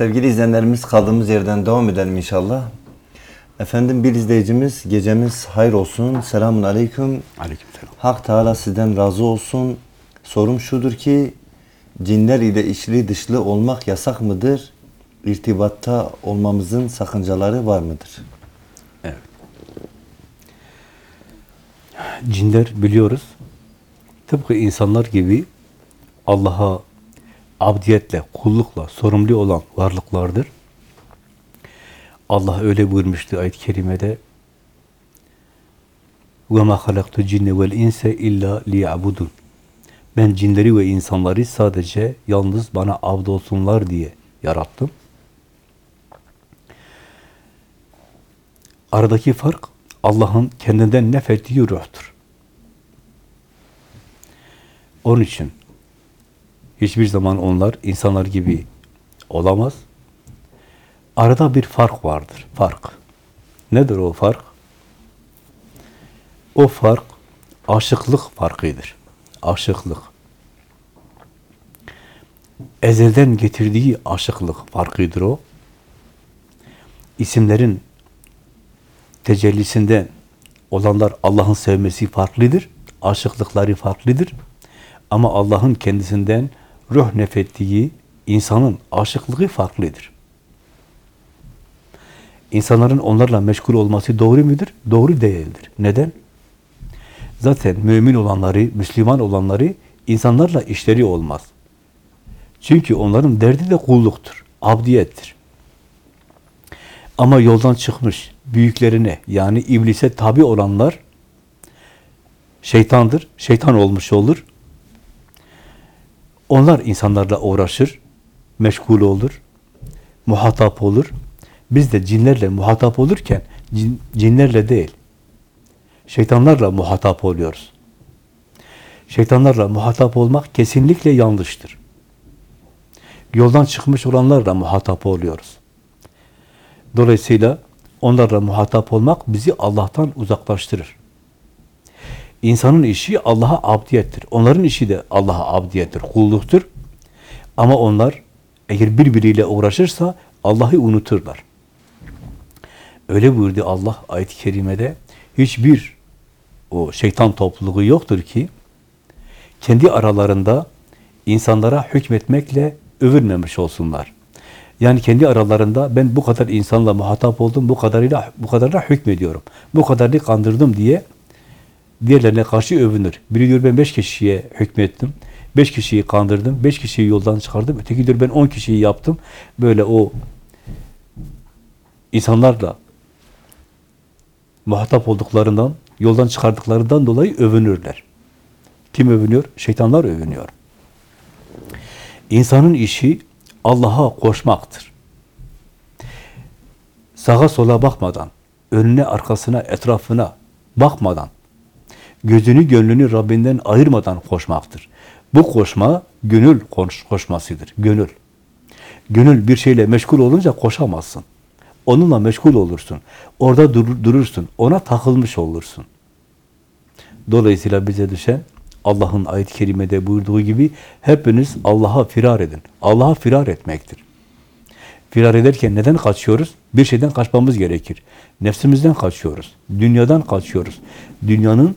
Sevgili izleyenlerimiz kaldığımız yerden devam edelim inşallah. Efendim bir izleyicimiz gecemiz hayır olsun. Selamun aleyküm. Aleykümselam. Hak Teala sizden razı olsun. Sorum şudur ki cinler ile içli dışlı olmak yasak mıdır? İrtibatta olmamızın sakıncaları var mıdır? Evet. Cinler biliyoruz. Tıpkı insanlar gibi Allah'a abdiyetle, kullukla sorumlu olan varlıklardır. Allah öyle buyurmuştu ayet-i kerimede وَمَا خَلَقْتُ الْجِنَّ وَالْاِنْسَ اِلَّا لِيَعْبُدُونَ Ben cinleri ve insanları sadece yalnız bana abd olsunlar diye yarattım. Aradaki fark Allah'ın kendinden nefettiği ruhtur. Onun için hiçbir zaman onlar insanlar gibi olamaz. Arada bir fark vardır. Fark. Nedir o fark? O fark aşıklık farkıdır. Aşıklık. Ezelden getirdiği aşıklık farkıdır o. İsimlerin tecellisinden olanlar Allah'ın sevmesi farklıdır. Aşıklıkları farklıdır. Ama Allah'ın kendisinden ruh nefettiği insanın aşıklığı farklıdır. İnsanların onlarla meşgul olması doğru mudur? Doğru değildir. Neden? Zaten mümin olanları, Müslüman olanları insanlarla işleri olmaz. Çünkü onların derdi de kulluktur, abdiyettir. Ama yoldan çıkmış büyüklerine yani iblise tabi olanlar şeytandır, şeytan olmuş olur. Onlar insanlarla uğraşır, meşgul olur, muhatap olur. Biz de cinlerle muhatap olurken cin, cinlerle değil, şeytanlarla muhatap oluyoruz. Şeytanlarla muhatap olmak kesinlikle yanlıştır. Yoldan çıkmış olanlarla muhatap oluyoruz. Dolayısıyla onlarla muhatap olmak bizi Allah'tan uzaklaştırır. İnsanın işi Allah'a abdiyettir. Onların işi de Allah'a abdiyettir, kulluktur. Ama onlar eğer birbiriyle uğraşırsa Allah'ı unuturlar. Öyle buyurdu Allah ayet-i kerimede. Hiçbir o şeytan topluluğu yoktur ki kendi aralarında insanlara hükmetmekle övünmemiş olsunlar. Yani kendi aralarında ben bu kadar insanla muhatap oldum, bu kadarıyla bu kadarıyla hükmediyorum. Bu kadarını kandırdım diye diğerlerine karşı övünür. Biri diyor ben beş kişiye hükmettim. Beş kişiyi kandırdım. Beş kişiyi yoldan çıkardım. Öteki diyor ben on kişiyi yaptım. Böyle o insanlarla muhatap olduklarından, yoldan çıkardıklarından dolayı övünürler. Kim övünüyor? Şeytanlar övünüyor. İnsanın işi Allah'a koşmaktır. Sağa sola bakmadan, önüne, arkasına, etrafına bakmadan, gözünü, gönlünü Rabbinden ayırmadan koşmaktır. Bu koşma, gönül koş, koşmasıdır. Gönül. Gönül bir şeyle meşgul olunca koşamazsın. Onunla meşgul olursun. Orada dur, durursun. Ona takılmış olursun. Dolayısıyla bize düşen Allah'ın ayet-i kerimede buyurduğu gibi hepiniz Allah'a firar edin. Allah'a firar etmektir. Firar ederken neden kaçıyoruz? Bir şeyden kaçmamız gerekir. Nefsimizden kaçıyoruz. Dünyadan kaçıyoruz. Dünyanın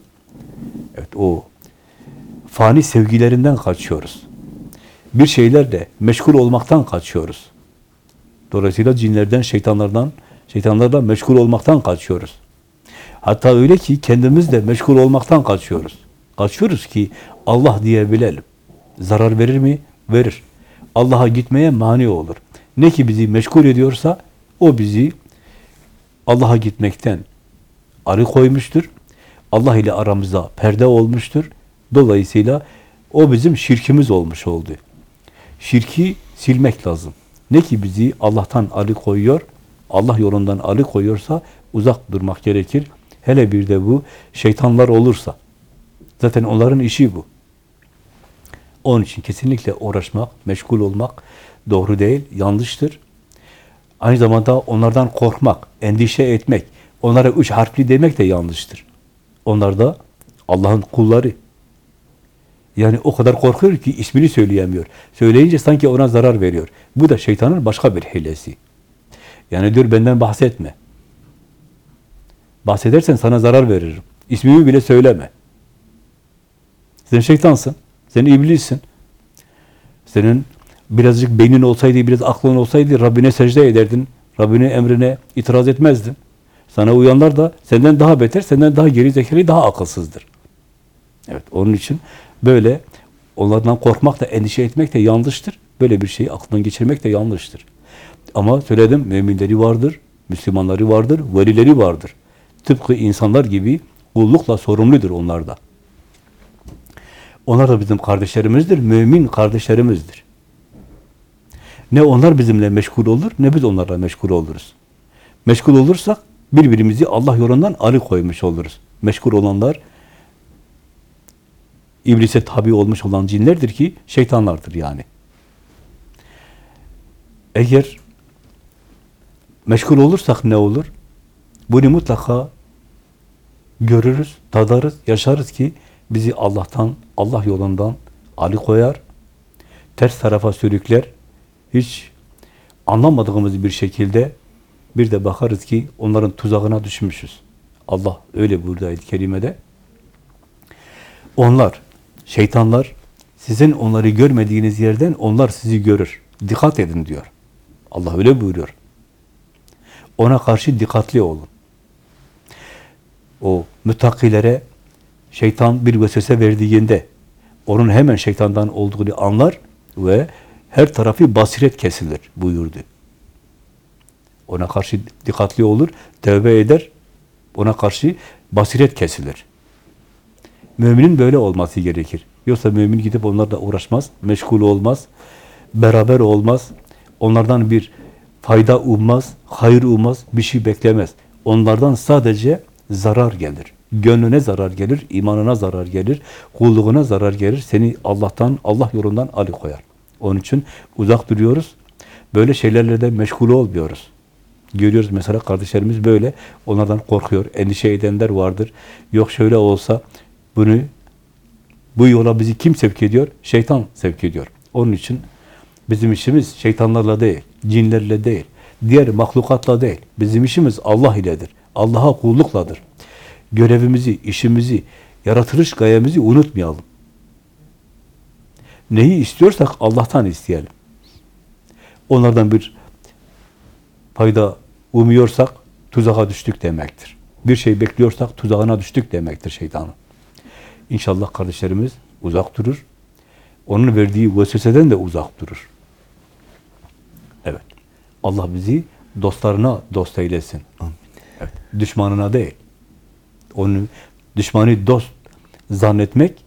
evet o fani sevgilerinden kaçıyoruz. Bir şeylerle meşgul olmaktan kaçıyoruz. Dolayısıyla cinlerden, şeytanlardan, şeytanlarla meşgul olmaktan kaçıyoruz. Hatta öyle ki kendimiz de meşgul olmaktan kaçıyoruz. Kaçıyoruz ki Allah diyebilelim. Zarar verir mi? Verir. Allah'a gitmeye mani olur. Ne ki bizi meşgul ediyorsa o bizi Allah'a gitmekten arı koymuştur. Allah ile aramızda perde olmuştur. Dolayısıyla o bizim şirkimiz olmuş oldu. Şirki silmek lazım. Ne ki bizi Allah'tan arı koyuyor, Allah yolundan arı koyuyorsa uzak durmak gerekir. Hele bir de bu şeytanlar olursa. Zaten onların işi bu. Onun için kesinlikle uğraşmak, meşgul olmak doğru değil, yanlıştır. Aynı zamanda onlardan korkmak, endişe etmek, onlara üç harfli demek de yanlıştır. Onlar da Allah'ın kulları. Yani o kadar korkuyor ki ismini söyleyemiyor. Söyleyince sanki ona zarar veriyor. Bu da şeytanın başka bir hilesi. Yani diyor benden bahsetme. Bahsedersen sana zarar veririm. İsmimi bile söyleme. Sen şeytansın. Sen iblissin. Senin birazcık beynin olsaydı, biraz aklın olsaydı Rabbine secde ederdin. Rabbine emrine itiraz etmezdin. Sana uyanlar da senden daha beter, senden daha geri zekalı, daha akılsızdır. Evet, onun için böyle onlardan korkmak da, endişe etmek de yanlıştır. Böyle bir şeyi aklından geçirmek de yanlıştır. Ama söyledim, müminleri vardır, Müslümanları vardır, velileri vardır. Tıpkı insanlar gibi kullukla sorumludur onlar da. Onlar da bizim kardeşlerimizdir, mümin kardeşlerimizdir. Ne onlar bizimle meşgul olur, ne biz onlarla meşgul oluruz. Meşgul olursak birbirimizi Allah yolundan alıkoymuş oluruz. Meşgul olanlar iblise tabi olmuş olan cinlerdir ki şeytanlardır yani. Eğer meşgul olursak ne olur? Bunu mutlaka görürüz, tadarız, yaşarız ki bizi Allah'tan, Allah yolundan alıkoyar, ters tarafa sürükler, hiç anlamadığımız bir şekilde bir de bakarız ki onların tuzağına düşmüşüz. Allah öyle buradaydı kerimede. Onlar, şeytanlar sizin onları görmediğiniz yerden onlar sizi görür. Dikkat edin diyor. Allah öyle buyuruyor. Ona karşı dikkatli olun. O müttakilere şeytan bir vesvese verdiğinde onun hemen şeytandan olduğunu anlar ve her tarafı basiret kesilir buyurdu. Ona karşı dikkatli olur, tövbe eder, ona karşı basiret kesilir. Müminin böyle olması gerekir. Yoksa mümin gidip onlarla uğraşmaz, meşgul olmaz, beraber olmaz, onlardan bir fayda ummaz, hayır ummaz, bir şey beklemez. Onlardan sadece zarar gelir. Gönlüne zarar gelir, imanına zarar gelir, kulluğuna zarar gelir. Seni Allah'tan, Allah yolundan alıkoyar. Onun için uzak duruyoruz. Böyle şeylerle de meşgul olmuyoruz. Görüyoruz mesela kardeşlerimiz böyle. Onlardan korkuyor. Endişe edenler vardır. Yok şöyle olsa bunu bu yola bizi kim sevk ediyor? Şeytan sevk ediyor. Onun için bizim işimiz şeytanlarla değil, cinlerle değil, diğer mahlukatla değil. Bizim işimiz Allah iledir. Allah'a kullukladır. Görevimizi, işimizi, yaratılış gayemizi unutmayalım. Neyi istiyorsak Allah'tan isteyelim. Onlardan bir fayda umuyorsak tuzağa düştük demektir. Bir şey bekliyorsak tuzağına düştük demektir şeytanın. İnşallah kardeşlerimiz uzak durur. Onun verdiği vesveseden de uzak durur. Evet. Allah bizi dostlarına dost eylesin. Amin. Evet. Düşmanına değil. Onu düşmanı dost zannetmek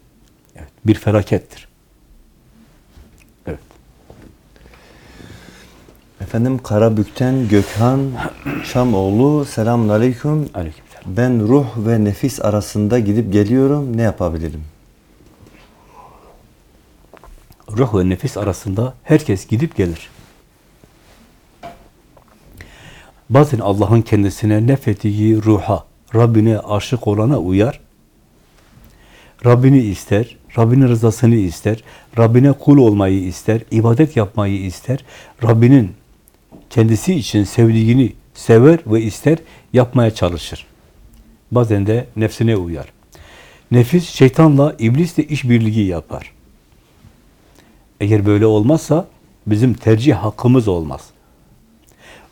evet, bir felakettir. Evet. Efendim Karabük'ten Gökhan Şamoğlu selamun aleyküm. Aleykümselam. Ben ruh ve nefis arasında gidip geliyorum. Ne yapabilirim? Ruh ve nefis arasında herkes gidip gelir. Bazen Allah'ın kendisine nefettiği ruha, Rabbine aşık olana uyar. Rabbini ister, Rabbinin rızasını ister, Rabbine kul olmayı ister, ibadet yapmayı ister, Rabbinin kendisi için sevdiğini sever ve ister, yapmaya çalışır. Bazen de nefsine uyar. Nefis şeytanla, iblisle işbirliği yapar. Eğer böyle olmazsa bizim tercih hakkımız olmaz.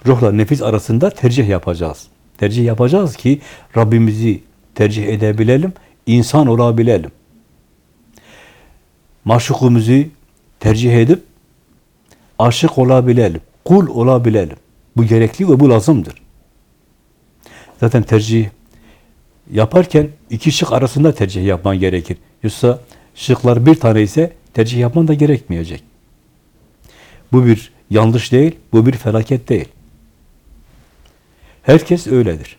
Ruhla nefis arasında tercih yapacağız. Tercih yapacağız ki Rabbimizi tercih edebilelim, insan olabilelim. Maşukumuzu tercih edip aşık olabilelim, kul olabilelim. Bu gerekli ve bu lazımdır. Zaten tercih yaparken iki şık arasında tercih yapman gerekir. Yoksa şıklar bir tane ise tercih yapman da gerekmeyecek. Bu bir yanlış değil, bu bir felaket değil. Herkes öyledir.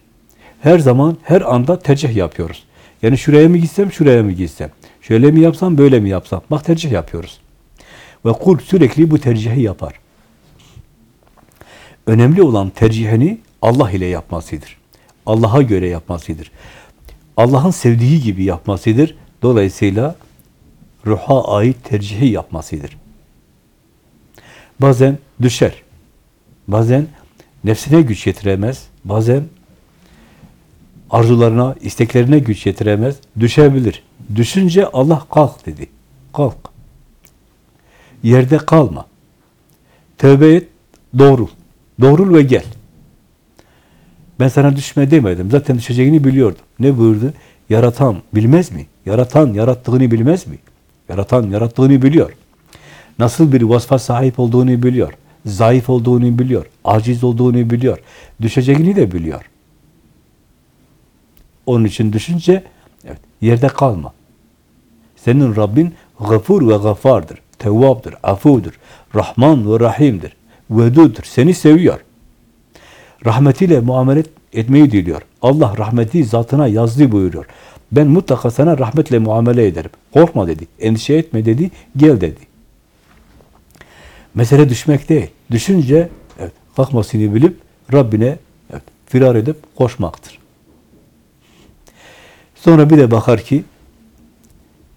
Her zaman, her anda tercih yapıyoruz. Yani şuraya mı gitsem, şuraya mı gitsem? Şöyle mi yapsam, böyle mi yapsam? Bak tercih yapıyoruz. Ve kul sürekli bu tercihi yapar. Önemli olan tercihini Allah ile yapmasıdır. Allah'a göre yapmasıdır. Allah'ın sevdiği gibi yapmasıdır. Dolayısıyla ruha ait tercihi yapmasıdır. Bazen düşer. Bazen nefsine güç yetiremez. Bazen arzularına, isteklerine güç yetiremez. Düşebilir. Düşünce Allah kalk dedi. Kalk. Yerde kalma. Tövbe et, doğrul. Doğrul ve gel. Ben sana düşme demedim. Zaten düşeceğini biliyordum. Ne buyurdu? Yaratan bilmez mi? Yaratan yarattığını bilmez mi? Yaratan yarattığını biliyor. Nasıl bir vasfa sahip olduğunu biliyor. Zayıf olduğunu biliyor. Aciz olduğunu biliyor. Düşeceğini de biliyor. Onun için düşünce evet, yerde kalma. Senin Rabbin gafur ve gafardır. Tevvabdır, afudur. Rahman ve rahimdir. Veduddur. Seni seviyor. Rahmetiyle muamele etmeyi diliyor. Allah rahmeti zatına yazdı buyuruyor. Ben mutlaka sana rahmetle muamele ederim. Korkma dedi. Endişe etme dedi. Gel dedi. Mesele düşmek değil. Düşünce evet, kalkmasını bilip Rabbine evet, firar edip koşmaktır. Sonra bir de bakar ki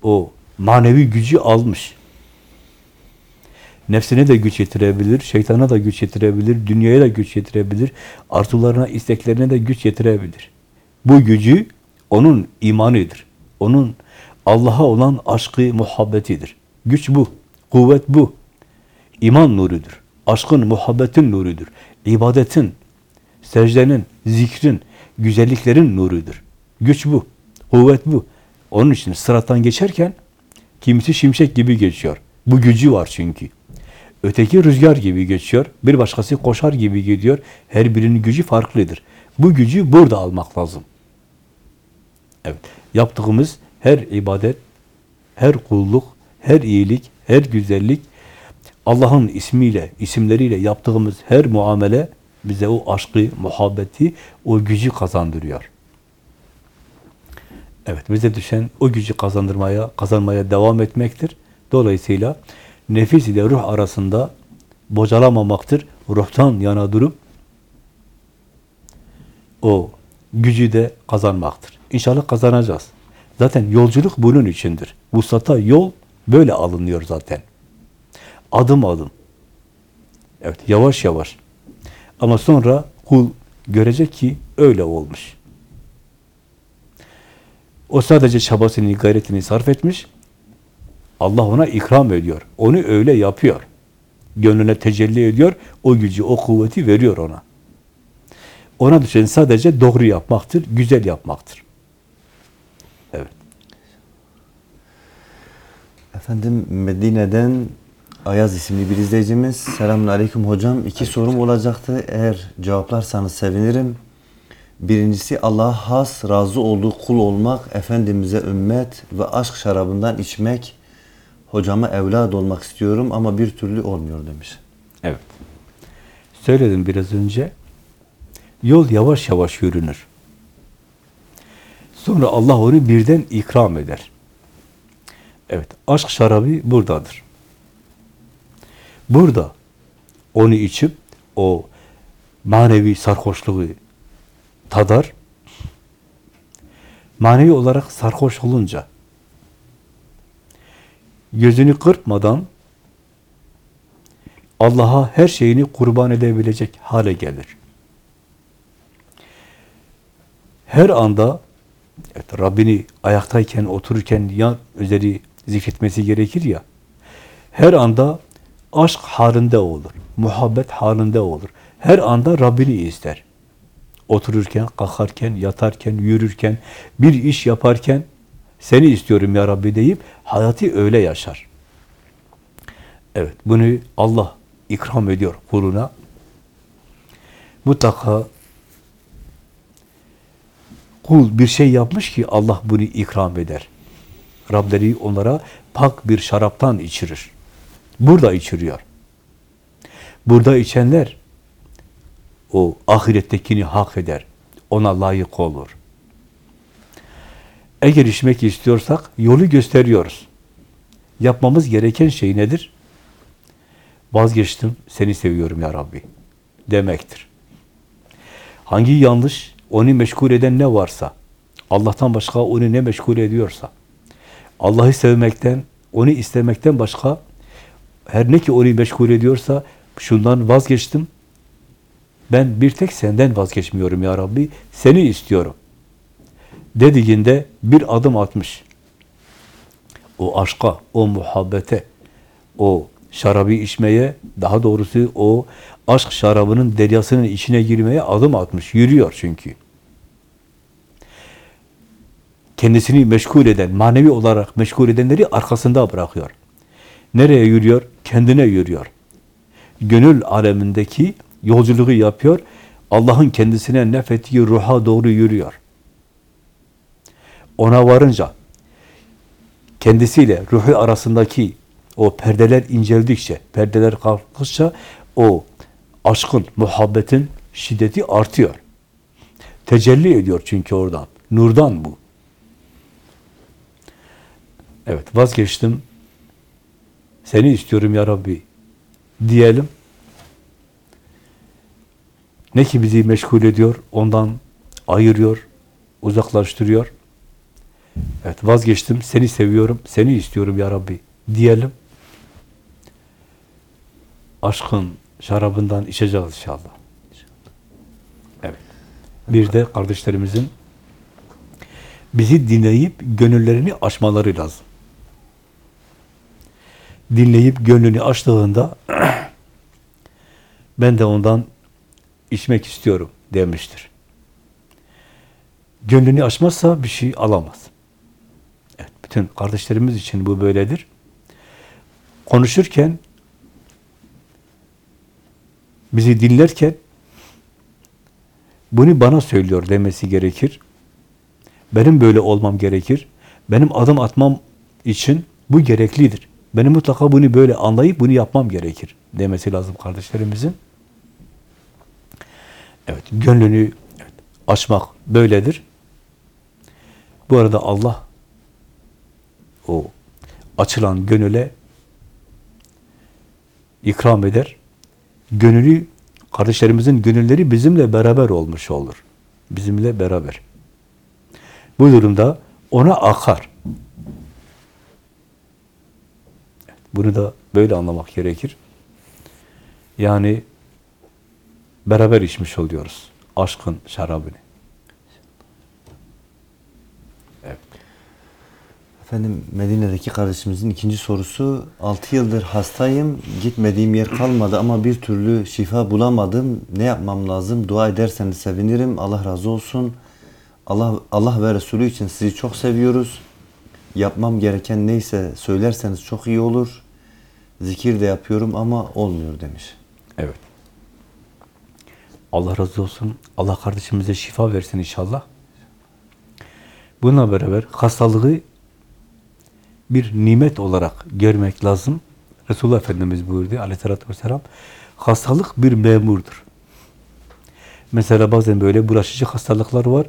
o manevi gücü almış. Nefsine de güç yetirebilir, şeytana da güç yetirebilir, dünyaya da güç yetirebilir, arzularına, isteklerine de güç yetirebilir. Bu gücü onun imanıdır. Onun Allah'a olan aşkı, muhabbetidir. Güç bu, kuvvet bu. İman nurudur. Aşkın, muhabbetin nurudur. İbadetin, secdenin, zikrin, güzelliklerin nurudur. Güç bu, kuvvet bu. Onun için sırattan geçerken kimisi şimşek gibi geçiyor. Bu gücü var çünkü. Öteki rüzgar gibi geçiyor. Bir başkası koşar gibi gidiyor. Her birinin gücü farklıdır. Bu gücü burada almak lazım. Evet. Yaptığımız her ibadet, her kulluk, her iyilik, her güzellik Allah'ın ismiyle, isimleriyle yaptığımız her muamele bize o aşkı, muhabbeti, o gücü kazandırıyor. Evet, bize düşen o gücü kazandırmaya, kazanmaya devam etmektir. Dolayısıyla nefis ile ruh arasında bocalamamaktır. Ruhtan yana durup o gücü de kazanmaktır. İnşallah kazanacağız. Zaten yolculuk bunun içindir. Vuslata yol böyle alınıyor zaten. Adım adım. Evet, yavaş yavaş. Ama sonra kul görecek ki öyle olmuş. O sadece çabasını, gayretini sarf etmiş. Allah ona ikram ediyor. Onu öyle yapıyor. Gönlüne tecelli ediyor. O gücü, o kuvveti veriyor ona. Ona düşen sadece doğru yapmaktır, güzel yapmaktır. Evet. Efendim Medine'den Ayaz isimli bir izleyicimiz. Selamun Aleyküm hocam. İki sorum olacaktı. Eğer cevaplarsanız sevinirim. Birincisi Allah'a has, razı olduğu kul olmak, Efendimiz'e ümmet ve aşk şarabından içmek, hocama evlad olmak istiyorum ama bir türlü olmuyor demiş. Evet. Söyledim biraz önce. Yol yavaş yavaş yürünür. Sonra Allah onu birden ikram eder. Evet, aşk şarabı buradadır. Burada onu içip o manevi sarhoşluğu tadar. Manevi olarak sarhoş olunca gözünü kırpmadan Allah'a her şeyini kurban edebilecek hale gelir. Her anda evet, Rabbini ayaktayken, otururken ya üzeri zikretmesi gerekir ya, her anda aşk halinde olur, muhabbet halinde olur. Her anda Rabbini ister. Otururken, kalkarken, yatarken, yürürken, bir iş yaparken seni istiyorum ya Rabbi deyip hayatı öyle yaşar. Evet, bunu Allah ikram ediyor kuluna. Mutlaka kul bir şey yapmış ki Allah bunu ikram eder. Rableri onlara pak bir şaraptan içirir. Burada içiriyor. Burada içenler o ahirettekini hak eder. Ona layık olur. Eğer içmek istiyorsak yolu gösteriyoruz. Yapmamız gereken şey nedir? Vazgeçtim, seni seviyorum ya Rabbi demektir. Hangi yanlış, onu meşgul eden ne varsa, Allah'tan başka onu ne meşgul ediyorsa, Allah'ı sevmekten Onu istemekten başka her ne ki onu meşgul ediyorsa şundan vazgeçtim. Ben bir tek senden vazgeçmiyorum ya Rabbi. Seni istiyorum. Dediğinde bir adım atmış. O aşka, o muhabbete, o şarabı içmeye, daha doğrusu o aşk şarabının deryasının içine girmeye adım atmış. Yürüyor çünkü. Kendisini meşgul eden, manevi olarak meşgul edenleri arkasında bırakıyor. Nereye yürüyor? Kendine yürüyor. Gönül alemindeki yolculuğu yapıyor. Allah'ın kendisine nefettiği ruha doğru yürüyor. Ona varınca kendisiyle ruhu arasındaki o perdeler inceldikçe, perdeler kalktıkça o aşkın, muhabbetin şiddeti artıyor. Tecelli ediyor çünkü oradan. Nurdan bu. Evet vazgeçtim. Seni istiyorum ya Rabbi diyelim. Ne ki bizi meşgul ediyor, ondan ayırıyor, uzaklaştırıyor. Evet vazgeçtim, seni seviyorum, seni istiyorum ya Rabbi diyelim. Aşkın şarabından içeceğiz inşallah. Evet. Bir de kardeşlerimizin bizi dinleyip gönüllerini açmaları lazım. Dinleyip gönlünü açtığında ben de ondan içmek istiyorum demiştir. Gönlünü açmazsa bir şey alamaz. Bütün kardeşlerimiz için bu böyledir. Konuşurken bizi dinlerken bunu bana söylüyor demesi gerekir. Benim böyle olmam gerekir. Benim adım atmam için bu gereklidir. Benim mutlaka bunu böyle anlayıp bunu yapmam gerekir demesi lazım kardeşlerimizin. Evet, gönlünü açmak böyledir. Bu arada Allah o açılan gönüle ikram eder. Gönülü, kardeşlerimizin gönülleri bizimle beraber olmuş olur. Bizimle beraber. Bu durumda ona akar. Bunu da böyle anlamak gerekir. Yani beraber içmiş oluyoruz aşkın şarabını. Efendim Medine'deki kardeşimizin ikinci sorusu 6 yıldır hastayım. Gitmediğim yer kalmadı ama bir türlü şifa bulamadım. Ne yapmam lazım? Dua ederseniz sevinirim. Allah razı olsun. Allah Allah ve Resulü için sizi çok seviyoruz. Yapmam gereken neyse söylerseniz çok iyi olur. Zikir de yapıyorum ama olmuyor demiş. Evet. Allah razı olsun. Allah kardeşimize şifa versin inşallah. Bununla beraber hastalığı bir nimet olarak görmek lazım. Resulullah Efendimiz buyurdu aleyhissalatü vesselam, hastalık bir memurdur. Mesela bazen böyle bulaşıcı hastalıklar var.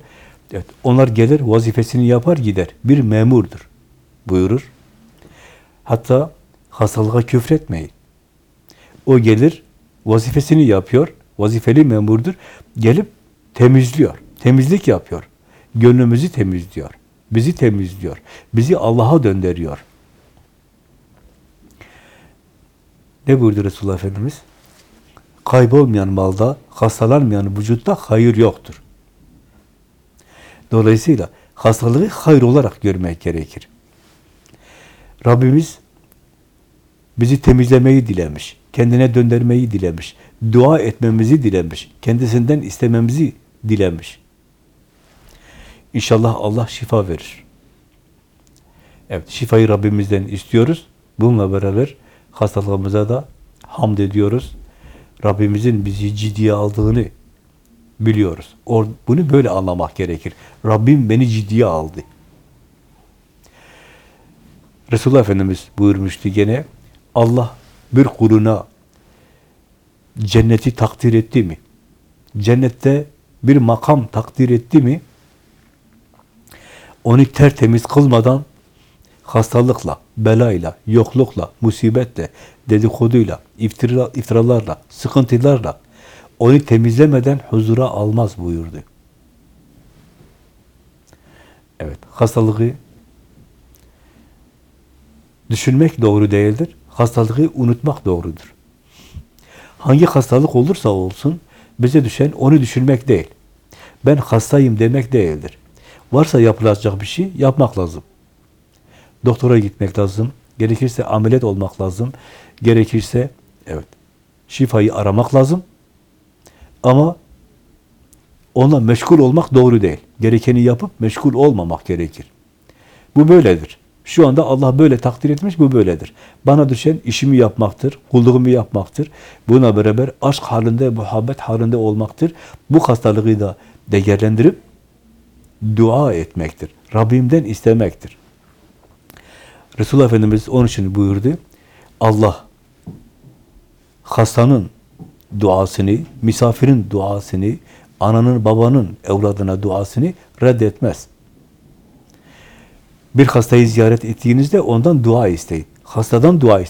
Evet, onlar gelir, vazifesini yapar gider. Bir memurdur buyurur. Hatta hastalığa küfretmeyin. O gelir, vazifesini yapıyor, vazifeli memurdur. Gelip temizliyor, temizlik yapıyor. Gönlümüzü temizliyor. Bizi temizliyor. Bizi Allah'a döndürüyor. Ne buyurdu Resulullah Efendimiz? Kaybolmayan malda, hastalanmayan vücutta hayır yoktur. Dolayısıyla hastalığı hayır olarak görmek gerekir. Rabbimiz bizi temizlemeyi dilemiş, kendine döndürmeyi dilemiş, dua etmemizi dilemiş, kendisinden istememizi dilemiş. İnşallah Allah şifa verir. Evet, şifayı Rabbimizden istiyoruz. Bununla beraber hastalığımıza da hamd ediyoruz. Rabbimizin bizi ciddiye aldığını biliyoruz. Or bunu böyle anlamak gerekir. Rabbim beni ciddiye aldı. Resulullah Efendimiz buyurmuştu gene, Allah bir kuluna cenneti takdir etti mi? Cennette bir makam takdir etti mi? Onu tertemiz kılmadan hastalıkla, belayla, yoklukla, musibetle, dedikoduyla, iftira, iftiralarla, sıkıntılarla onu temizlemeden huzura almaz buyurdu. Evet, hastalığı Düşünmek doğru değildir. Hastalığı unutmak doğrudur. Hangi hastalık olursa olsun bize düşen onu düşünmek değil. Ben hastayım demek değildir. Varsa yapılacak bir şey yapmak lazım. Doktora gitmek lazım. Gerekirse ameliyat olmak lazım. Gerekirse evet şifayı aramak lazım. Ama onunla meşgul olmak doğru değil. Gerekeni yapıp meşgul olmamak gerekir. Bu böyledir. Şu anda Allah böyle takdir etmiş, bu böyledir. Bana düşen işimi yapmaktır, kulluğumu yapmaktır. Buna beraber aşk halinde, muhabbet halinde olmaktır. Bu hastalığı da değerlendirip dua etmektir. Rabbimden istemektir. Resulullah Efendimiz onun için buyurdu. Allah hastanın duasını, misafirin duasını, ananın babanın evladına duasını reddetmez. Bir hastayı ziyaret ettiğinizde ondan dua isteyin. Hastadan dua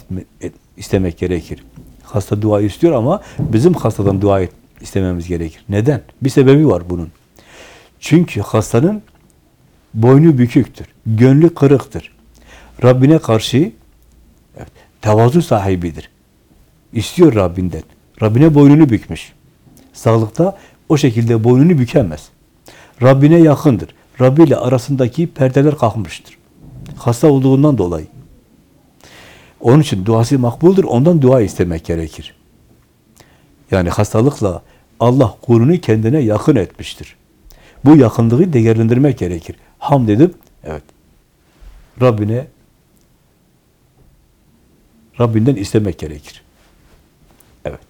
istemek gerekir. Hasta dua istiyor ama bizim hastadan dua istememiz gerekir. Neden? Bir sebebi var bunun. Çünkü hastanın boynu büküktür, gönlü kırıktır. Rabbine karşı evet, tevazu sahibidir. İstiyor Rabbinden. Rabbine boynunu bükmüş. Sağlıkta o şekilde boynunu bükemez. Rabbine yakındır. Rabbi ile arasındaki perdeler kalkmıştır. Hasta olduğundan dolayı. Onun için duası makbuldür. Ondan dua istemek gerekir. Yani hastalıkla Allah kulunu kendine yakın etmiştir. Bu yakınlığı değerlendirmek gerekir. Hamd edip, evet, Rabbine Rabbinden istemek gerekir. Evet.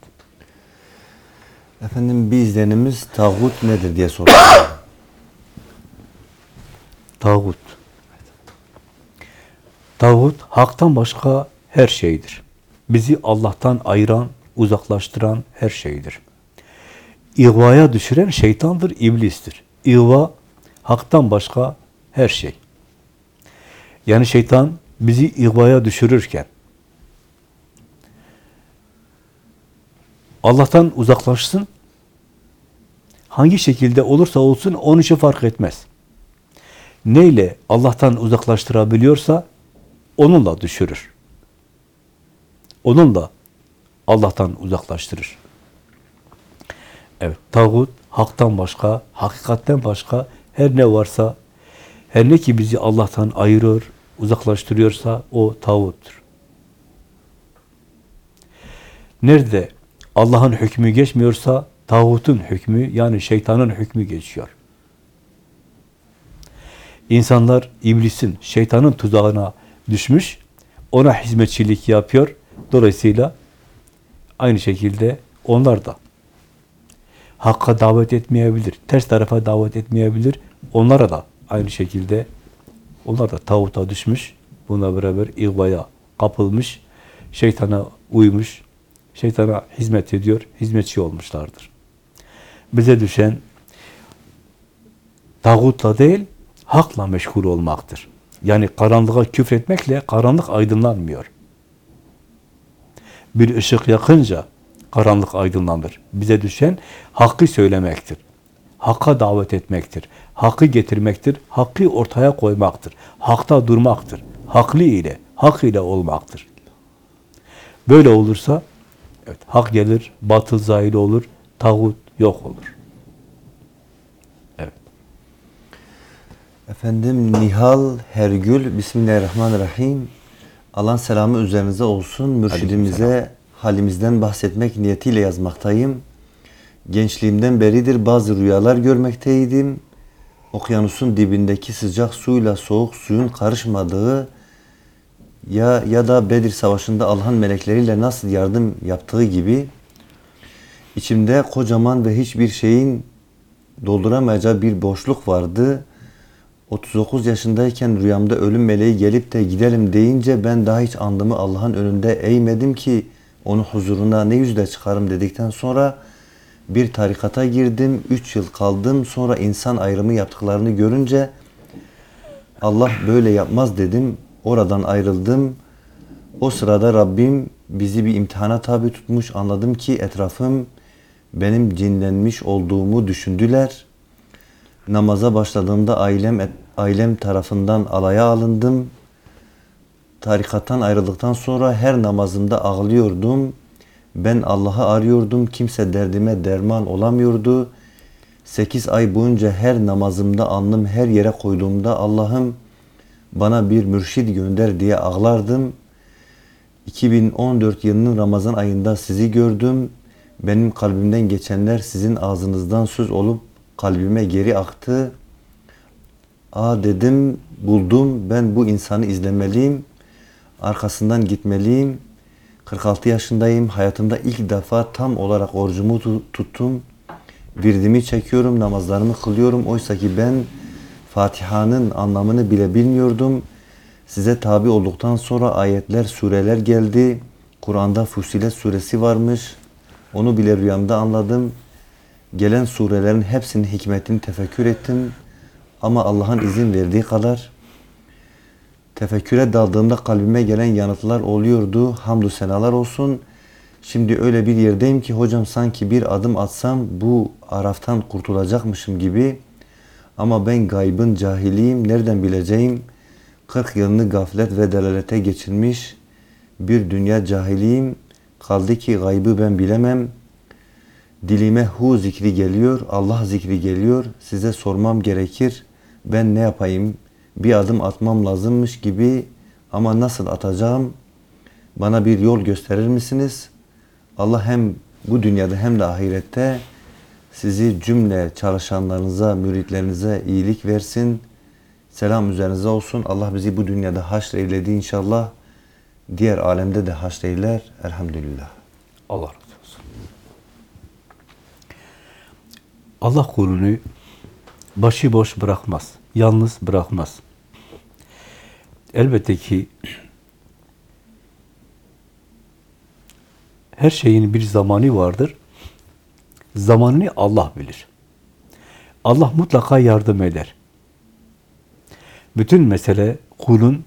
Efendim bir izleyenimiz tağut nedir diye soruyor. Tağut. Tağut haktan başka her şeydir. Bizi Allah'tan ayıran, uzaklaştıran her şeydir. İğvaya düşüren şeytandır, iblistir. İğva haktan başka her şey. Yani şeytan bizi İğvaya düşürürken Allah'tan uzaklaşsın, hangi şekilde olursa olsun onun için fark etmez. Neyle Allah'tan uzaklaştırabiliyorsa onunla düşürür. Onunla Allah'tan uzaklaştırır. Evet, tağut haktan başka, hakikatten başka her ne varsa, her ne ki bizi Allah'tan ayırıyor, uzaklaştırıyorsa o tağuttur. Nerede Allah'ın hükmü geçmiyorsa tağutun hükmü yani şeytanın hükmü geçiyor. İnsanlar iblisin, şeytanın tuzağına düşmüş, ona hizmetçilik yapıyor. Dolayısıyla aynı şekilde onlar da hakka davet etmeyebilir, ters tarafa davet etmeyebilir. Onlara da aynı şekilde onlar da tağuta düşmüş, buna beraber İğva'ya kapılmış, şeytana uymuş, şeytana hizmet ediyor, hizmetçi olmuşlardır. Bize düşen tağutla değil, hakla meşgul olmaktır. Yani karanlığa küfretmekle karanlık aydınlanmıyor. Bir ışık yakınca karanlık aydınlanır. Bize düşen hakkı söylemektir. Hakka davet etmektir. Hakkı getirmektir. Hakkı ortaya koymaktır. Hakta durmaktır. Haklı ile, hak ile olmaktır. Böyle olursa evet, hak gelir, batıl zahil olur, tağut yok olur. Evet. Efendim Nihal Hergül Bismillahirrahmanirrahim. Allah'ın selamı üzerinize olsun. Mürşidimize halimizden bahsetmek niyetiyle yazmaktayım. Gençliğimden beridir bazı rüyalar görmekteydim. Okyanusun dibindeki sıcak suyla soğuk suyun karışmadığı ya ya da Bedir Savaşı'nda Allah'ın melekleriyle nasıl yardım yaptığı gibi içimde kocaman ve hiçbir şeyin dolduramayacağı bir boşluk vardı. 39 yaşındayken rüyamda ölüm meleği gelip de gidelim deyince ben daha hiç andımı Allah'ın önünde eğmedim ki onu huzuruna ne yüzle çıkarım dedikten sonra bir tarikata girdim. 3 yıl kaldım. Sonra insan ayrımı yaptıklarını görünce Allah böyle yapmaz dedim. Oradan ayrıldım. O sırada Rabbim bizi bir imtihana tabi tutmuş. Anladım ki etrafım benim cinlenmiş olduğumu düşündüler. Namaza başladığımda ailem ailem tarafından alaya alındım. Tarikattan ayrıldıktan sonra her namazımda ağlıyordum. Ben Allah'ı arıyordum. Kimse derdime derman olamıyordu. 8 ay boyunca her namazımda alnım her yere koyduğumda Allah'ım bana bir mürşid gönder diye ağlardım. 2014 yılının Ramazan ayında sizi gördüm. Benim kalbimden geçenler sizin ağzınızdan söz olup kalbime geri aktı. Aa dedim, buldum. Ben bu insanı izlemeliyim. Arkasından gitmeliyim. 46 yaşındayım. Hayatımda ilk defa tam olarak orucumu tu- tuttum. Virdimi çekiyorum, namazlarımı kılıyorum. Oysa ki ben Fatiha'nın anlamını bile bilmiyordum. Size tabi olduktan sonra ayetler, sureler geldi. Kur'an'da Fusilet suresi varmış. Onu bile rüyamda anladım. Gelen surelerin hepsinin hikmetini tefekkür ettim. Ama Allah'ın izin verdiği kadar tefekküre daldığımda kalbime gelen yanıtlar oluyordu. Hamdü senalar olsun. Şimdi öyle bir yerdeyim ki hocam sanki bir adım atsam bu araftan kurtulacakmışım gibi. Ama ben gaybın cahiliyim. Nereden bileceğim? 40 yılını gaflet ve delalete geçirmiş bir dünya cahiliyim. Kaldı ki gaybı ben bilemem. Dilime hu zikri geliyor, Allah zikri geliyor. Size sormam gerekir. Ben ne yapayım? Bir adım atmam lazımmış gibi ama nasıl atacağım? Bana bir yol gösterir misiniz? Allah hem bu dünyada hem de ahirette sizi cümle çalışanlarınıza, müritlerinize iyilik versin. Selam üzerinize olsun. Allah bizi bu dünyada haşreyledi inşallah. Diğer alemde de haşreyler. Elhamdülillah. Allah razı olsun. Allah kulunu başıboş bırakmaz. Yalnız bırakmaz. Elbette ki her şeyin bir zamanı vardır. Zamanını Allah bilir. Allah mutlaka yardım eder. Bütün mesele kulun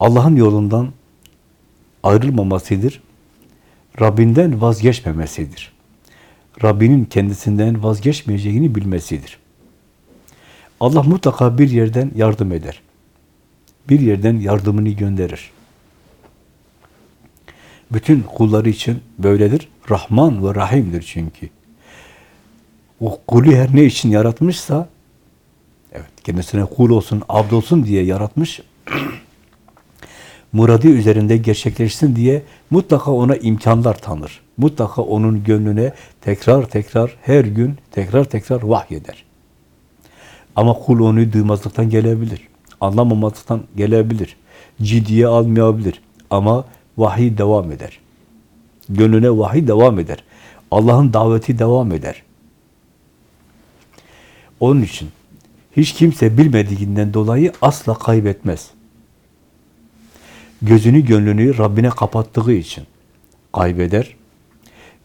Allah'ın yolundan ayrılmamasıdır. Rabbinden vazgeçmemesidir. Rabbinin kendisinden vazgeçmeyeceğini bilmesidir. Allah mutlaka bir yerden yardım eder. Bir yerden yardımını gönderir. Bütün kulları için böyledir. Rahman ve Rahim'dir çünkü. O kulü her ne için yaratmışsa evet kendisine kul olsun, abd olsun diye yaratmış muradı üzerinde gerçekleşsin diye mutlaka ona imkanlar tanır. Mutlaka onun gönlüne tekrar tekrar her gün tekrar tekrar vahyeder. Ama kul onu duymazlıktan gelebilir. Anlamamazlıktan gelebilir. Ciddiye almayabilir. Ama vahiy devam eder. Gönlüne vahiy devam eder. Allah'ın daveti devam eder. Onun için hiç kimse bilmediğinden dolayı asla kaybetmez gözünü gönlünü Rabbine kapattığı için kaybeder.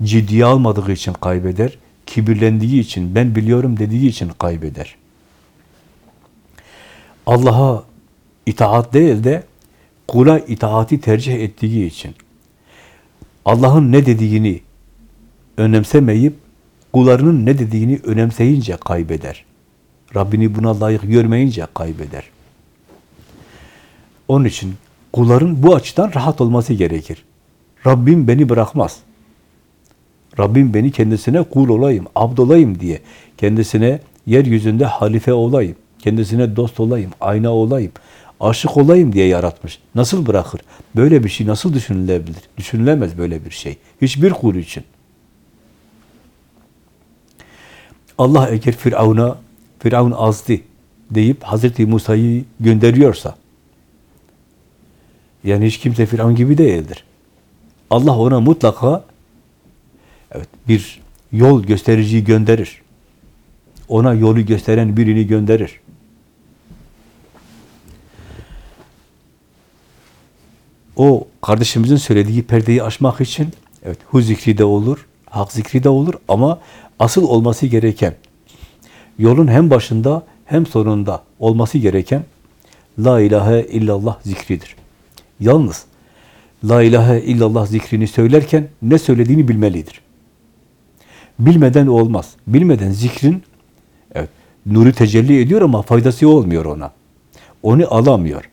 Ciddiye almadığı için kaybeder. Kibirlendiği için, ben biliyorum dediği için kaybeder. Allah'a itaat değil de kula itaati tercih ettiği için Allah'ın ne dediğini önemsemeyip kullarının ne dediğini önemseyince kaybeder. Rabbini buna layık görmeyince kaybeder. Onun için kulların bu açıdan rahat olması gerekir. Rabbim beni bırakmaz. Rabbim beni kendisine kul olayım, abd olayım diye, kendisine yeryüzünde halife olayım, kendisine dost olayım, ayna olayım, aşık olayım diye yaratmış. Nasıl bırakır? Böyle bir şey nasıl düşünülebilir? Düşünülemez böyle bir şey. Hiçbir kul için. Allah eğer Firavun'a, Firavun azdı deyip Hazreti Musa'yı gönderiyorsa, yani hiç kimse Firavun gibi değildir. Allah ona mutlaka evet bir yol göstericiyi gönderir. Ona yolu gösteren birini gönderir. O kardeşimizin söylediği perdeyi aşmak için evet hu zikri de olur, hak zikri de olur ama asıl olması gereken yolun hem başında hem sonunda olması gereken la ilahe illallah zikridir. Yalnız La ilahe illallah zikrini söylerken ne söylediğini bilmelidir. Bilmeden olmaz. Bilmeden zikrin evet, nuru tecelli ediyor ama faydası olmuyor ona. Onu alamıyor.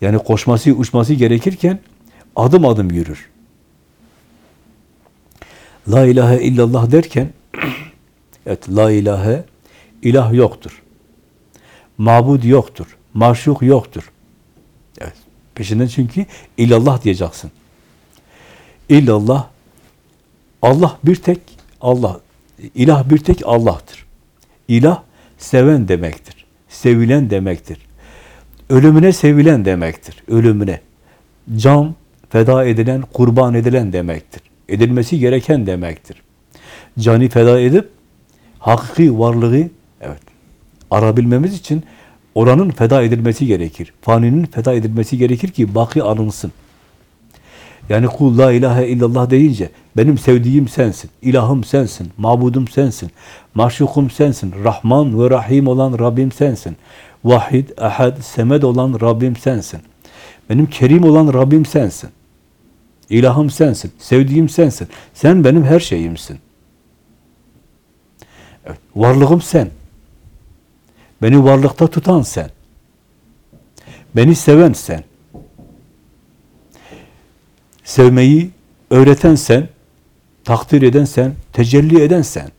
Yani koşması, uçması gerekirken adım adım yürür. La ilahe illallah derken evet la ilahe ilah yoktur. Mabud yoktur. Maşuk yoktur. Evet. Peşinden çünkü illallah diyeceksin. İllallah Allah bir tek Allah. İlah bir tek Allah'tır. İlah seven demektir. Sevilen demektir. Ölümüne sevilen demektir. Ölümüne. Can feda edilen, kurban edilen demektir. Edilmesi gereken demektir. Cani feda edip hakiki varlığı evet arabilmemiz için oranın feda edilmesi gerekir. Faninin feda edilmesi gerekir ki baki alınsın. Yani kul la ilahe illallah deyince benim sevdiğim sensin, ilahım sensin, mabudum sensin, maşukum sensin, Rahman ve Rahim olan Rabbim sensin. Vahid, Ahad, Semed olan Rabbim sensin. Benim Kerim olan Rabbim sensin. İlahım sensin, sevdiğim sensin. Sen benim her şeyimsin. Evet, varlığım sen. Beni varlıkta tutan sen. Beni seven sen. Sevmeyi öğreten sen, takdir eden sen, tecelli eden sen.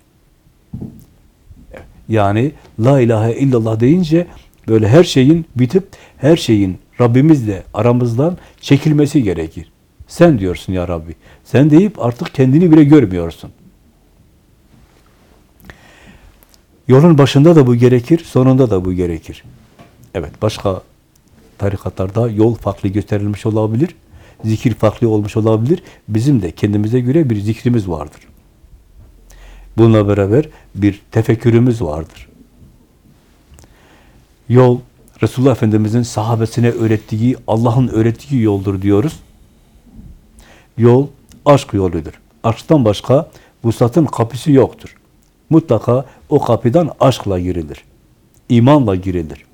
Yani la ilahe illallah deyince böyle her şeyin bitip her şeyin Rabbimizle aramızdan çekilmesi gerekir. Sen diyorsun ya Rabbi. Sen deyip artık kendini bile görmüyorsun. Yolun başında da bu gerekir, sonunda da bu gerekir. Evet, başka tarikatlarda yol farklı gösterilmiş olabilir, zikir farklı olmuş olabilir. Bizim de kendimize göre bir zikrimiz vardır. Bununla beraber bir tefekkürümüz vardır. Yol, Resulullah Efendimiz'in sahabesine öğrettiği, Allah'ın öğrettiği yoldur diyoruz. Yol, aşk yoludur. Aşktan başka vuslatın kapısı yoktur. Mutlaka o kapıdan aşkla girilir. İmanla girilir.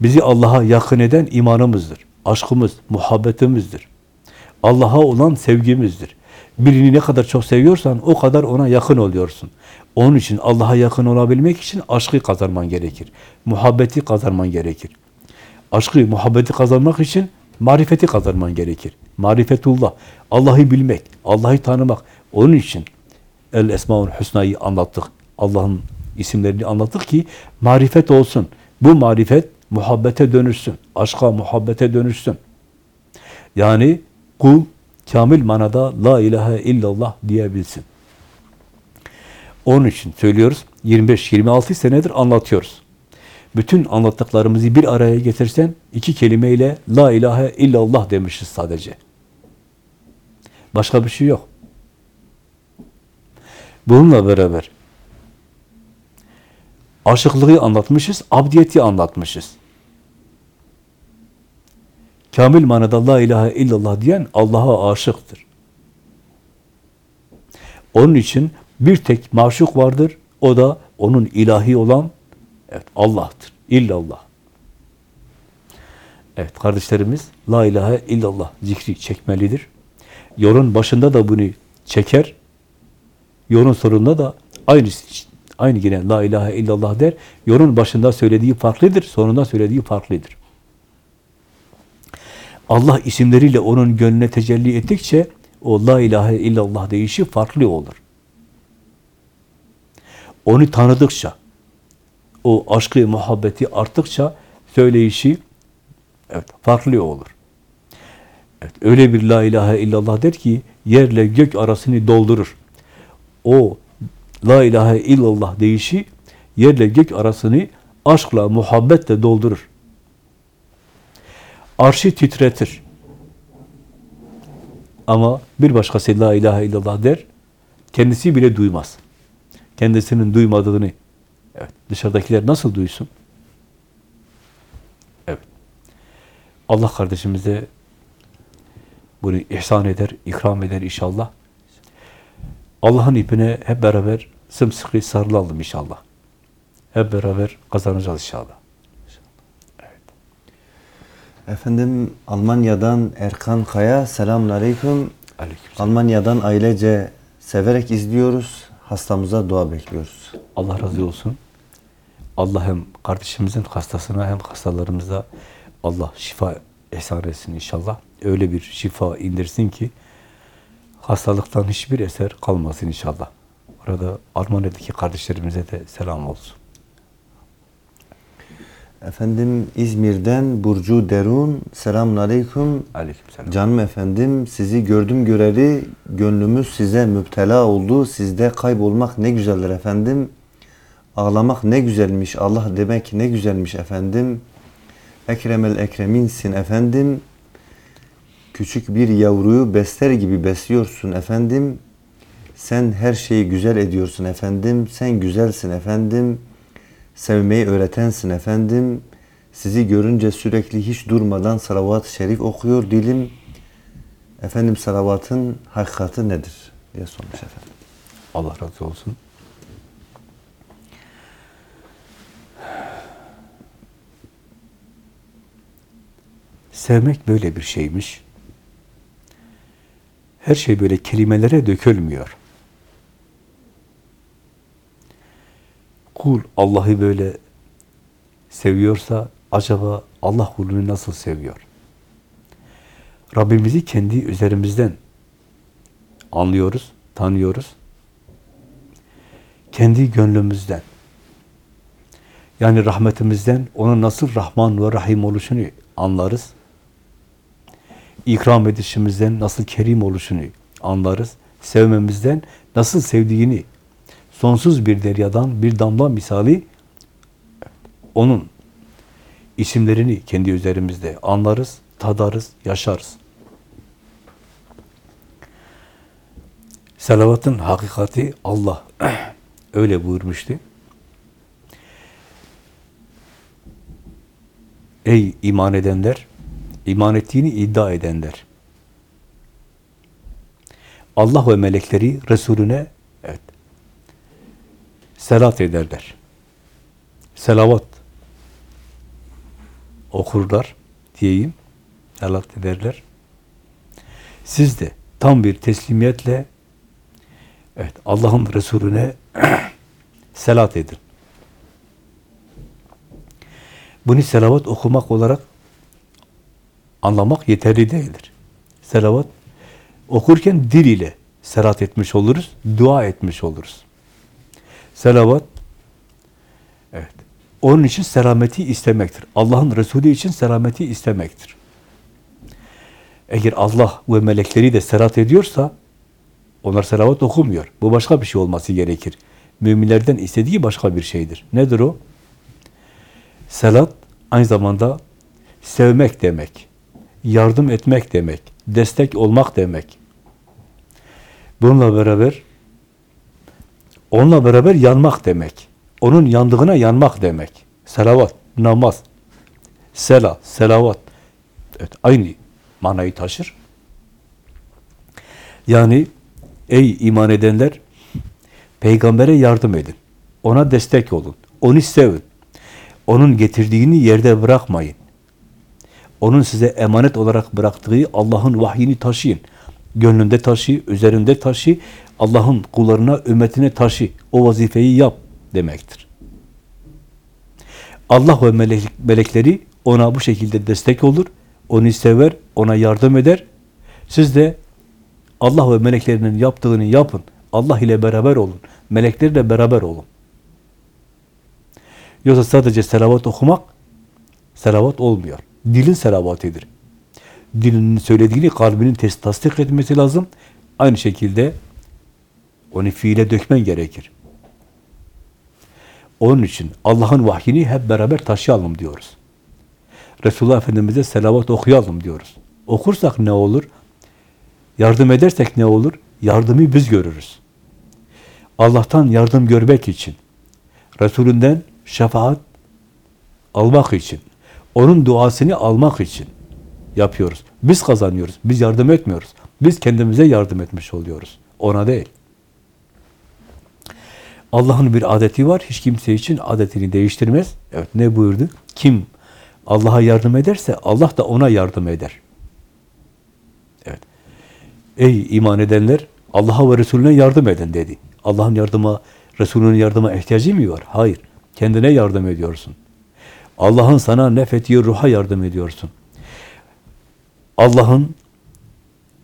Bizi Allah'a yakın eden imanımızdır. Aşkımız, muhabbetimizdir. Allah'a olan sevgimizdir. Birini ne kadar çok seviyorsan o kadar ona yakın oluyorsun. Onun için Allah'a yakın olabilmek için aşkı kazanman gerekir. Muhabbeti kazanman gerekir. Aşkı, muhabbeti kazanmak için marifeti kazanman gerekir. Marifetullah, Allah'ı bilmek, Allah'ı tanımak. Onun için El Esmaül Hüsna'yı anlattık. Allah'ın isimlerini anlattık ki marifet olsun. Bu marifet muhabbete dönüşsün. Aşka, muhabbete dönüşsün. Yani kul kamil manada la ilahe illallah diyebilsin. Onun için söylüyoruz. 25-26 senedir anlatıyoruz. Bütün anlattıklarımızı bir araya getirsen iki kelimeyle la ilahe illallah demişiz sadece. Başka bir şey yok. Bununla beraber aşıklığı anlatmışız, abdiyeti anlatmışız. Kamil manada la ilahe illallah diyen Allah'a aşıktır. Onun için bir tek maşuk vardır. O da onun ilahi olan evet, Allah'tır. İllallah. Evet kardeşlerimiz la ilahe illallah zikri çekmelidir. Yolun başında da bunu çeker. Yolun sonunda da aynı aynı yine la ilahe illallah der. Yolun başında söylediği farklıdır, sonunda söylediği farklıdır. Allah isimleriyle onun gönlüne tecelli ettikçe o la ilahe illallah deyişi farklı olur. Onu tanıdıkça, o aşkı, muhabbeti arttıkça söyleyişi evet, farklı olur. Evet, öyle bir la ilahe illallah der ki yerle gök arasını doldurur. O la ilahe illallah deyişi yerle gök arasını aşkla, muhabbetle doldurur. Arşı titretir. Ama bir başkası la ilahe illallah der, kendisi bile duymaz. Kendisinin duymadığını evet, dışarıdakiler nasıl duysun? Evet. Allah kardeşimize bunu ihsan eder, ikram eder inşallah. Allah'ın ipine hep beraber sımsıkı sarılalım inşallah. Hep beraber kazanacağız inşallah. Efendim Almanya'dan Erkan Kaya selamun aleyküm. Aleykümselam. Almanya'dan ailece severek izliyoruz. Hastamıza dua bekliyoruz. Allah razı olsun. Allah hem kardeşimizin hastasına hem hastalarımıza Allah şifa ihsan etsin inşallah. Öyle bir şifa indirsin ki hastalıktan hiçbir eser kalmasın inşallah. Orada Almanya'daki kardeşlerimize de selam olsun. Efendim İzmir'den Burcu Derun. Selamun Aleyküm. Aleykümselam. Canım efendim sizi gördüm göreli gönlümüz size müptela oldu. Sizde kaybolmak ne güzeldir efendim. Ağlamak ne güzelmiş. Allah demek ne güzelmiş efendim. Ekremel ekreminsin efendim. Küçük bir yavruyu besler gibi besliyorsun efendim. Sen her şeyi güzel ediyorsun efendim. Sen güzelsin efendim. Sevmeyi öğretensin efendim. Sizi görünce sürekli hiç durmadan salavat-ı şerif okuyor dilim. Efendim salavatın hakikati nedir? diye sormuş efendim. Allah razı olsun. Sevmek böyle bir şeymiş. Her şey böyle kelimelere dökülmüyor. Kul Allah'ı böyle seviyorsa acaba Allah kulunu nasıl seviyor? Rabbimizi kendi üzerimizden anlıyoruz, tanıyoruz. Kendi gönlümüzden. Yani rahmetimizden onun nasıl Rahman ve Rahim oluşunu anlarız. İkram edişimizden nasıl kerim oluşunu anlarız. Sevmemizden nasıl sevdiğini sonsuz bir deryadan bir damla misali onun isimlerini kendi üzerimizde anlarız, tadarız, yaşarız. Salavatın hakikati Allah öyle buyurmuştu. Ey iman edenler, iman ettiğini iddia edenler. Allah ve melekleri Resulüne evet, selat ederler. Selavat okurlar diyeyim. Selat ederler. Siz de tam bir teslimiyetle evet Allah'ın Resulüne selat edin. Bunu selavat okumak olarak anlamak yeterli değildir. Selavat okurken dil ile selat etmiş oluruz, dua etmiş oluruz. Selavat evet. Onun için selameti istemektir. Allah'ın Resulü için selameti istemektir. Eğer Allah ve melekleri de selat ediyorsa onlar selavat okumuyor. Bu başka bir şey olması gerekir. Müminlerden istediği başka bir şeydir. Nedir o? Selat aynı zamanda sevmek demek, yardım etmek demek, destek olmak demek. Bununla beraber onunla beraber yanmak demek. Onun yandığına yanmak demek. Selavat, namaz, sela, selavat. Evet, aynı manayı taşır. Yani ey iman edenler peygambere yardım edin. Ona destek olun. Onu sevin. Onun getirdiğini yerde bırakmayın. Onun size emanet olarak bıraktığı Allah'ın vahyini taşıyın. Gönlünde taşı, üzerinde taşı, Allah'ın kullarına, ümmetine taşı. O vazifeyi yap demektir. Allah ve melek, melekleri ona bu şekilde destek olur. Onu sever, ona yardım eder. Siz de Allah ve meleklerinin yaptığını yapın. Allah ile beraber olun. Meleklerle beraber olun. Yoksa sadece selavat okumak selavat olmuyor. Dilin selavatidir. Dilinin söylediğini kalbinin tasdik etmesi lazım. Aynı şekilde onu fiile dökmen gerekir. Onun için Allah'ın vahyini hep beraber taşıyalım diyoruz. Resulullah Efendimiz'e selavat okuyalım diyoruz. Okursak ne olur? Yardım edersek ne olur? Yardımı biz görürüz. Allah'tan yardım görmek için, Resulünden şefaat almak için, onun duasını almak için yapıyoruz. Biz kazanıyoruz, biz yardım etmiyoruz. Biz kendimize yardım etmiş oluyoruz. Ona değil. Allah'ın bir adeti var. Hiç kimse için adetini değiştirmez. Evet ne buyurdu? Kim Allah'a yardım ederse Allah da ona yardım eder. Evet. Ey iman edenler Allah'a ve Resulüne yardım edin dedi. Allah'ın yardıma, Resulünün yardıma ihtiyacı mı var? Hayır. Kendine yardım ediyorsun. Allah'ın sana nefettiği ruha yardım ediyorsun. Allah'ın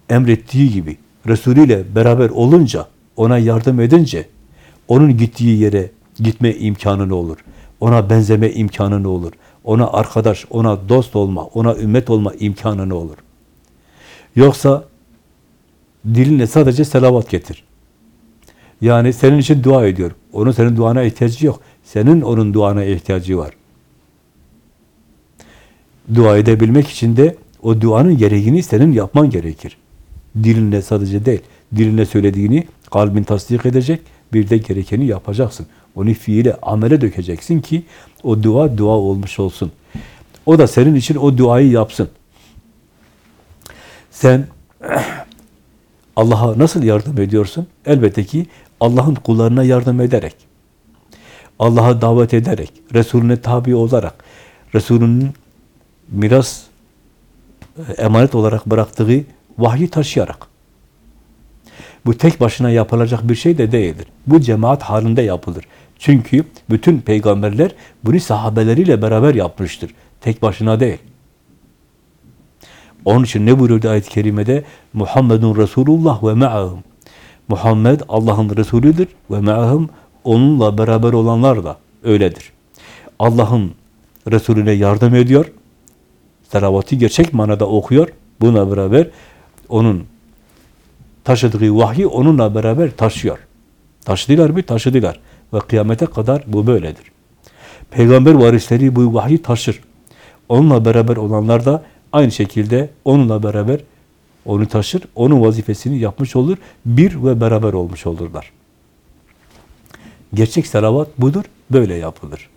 emrettiği gibi Resulü ile beraber olunca, ona yardım edince onun gittiği yere gitme imkanı olur. Ona benzeme imkanı olur. Ona arkadaş, ona dost olma, ona ümmet olma imkanı olur. Yoksa dilinle sadece selavat getir. Yani senin için dua ediyor. Onun senin duana ihtiyacı yok. Senin onun duana ihtiyacı var. Dua edebilmek için de o duanın gereğini senin yapman gerekir. Dilinle sadece değil. Dilinle söylediğini kalbin tasdik edecek. Bir de gerekeni yapacaksın. Onu fiile, amele dökeceksin ki o dua dua olmuş olsun. O da senin için o duayı yapsın. Sen Allah'a nasıl yardım ediyorsun? Elbette ki Allah'ın kullarına yardım ederek, Allah'a davet ederek, Resulüne tabi olarak, Resulünün miras e, emanet olarak bıraktığı vahyi taşıyarak. Bu tek başına yapılacak bir şey de değildir. Bu cemaat halinde yapılır. Çünkü bütün peygamberler bunu sahabeleriyle beraber yapmıştır. Tek başına değil. Onun için ne buyuruyordu ayet-i kerimede? Muhammedun Resulullah ve me'ahum. Muhammed Allah'ın Resulüdür ve me'ahum onunla beraber olanlar da öyledir. Allah'ın Resulüne yardım ediyor. Selavatı gerçek manada okuyor. Buna beraber onun taşıdığı vahyi onunla beraber taşıyor. Taşıdılar mı? Taşıdılar. Ve kıyamete kadar bu böyledir. Peygamber varisleri bu vahyi taşır. Onunla beraber olanlar da aynı şekilde onunla beraber onu taşır, onun vazifesini yapmış olur, bir ve beraber olmuş olurlar. Gerçek selavat budur, böyle yapılır.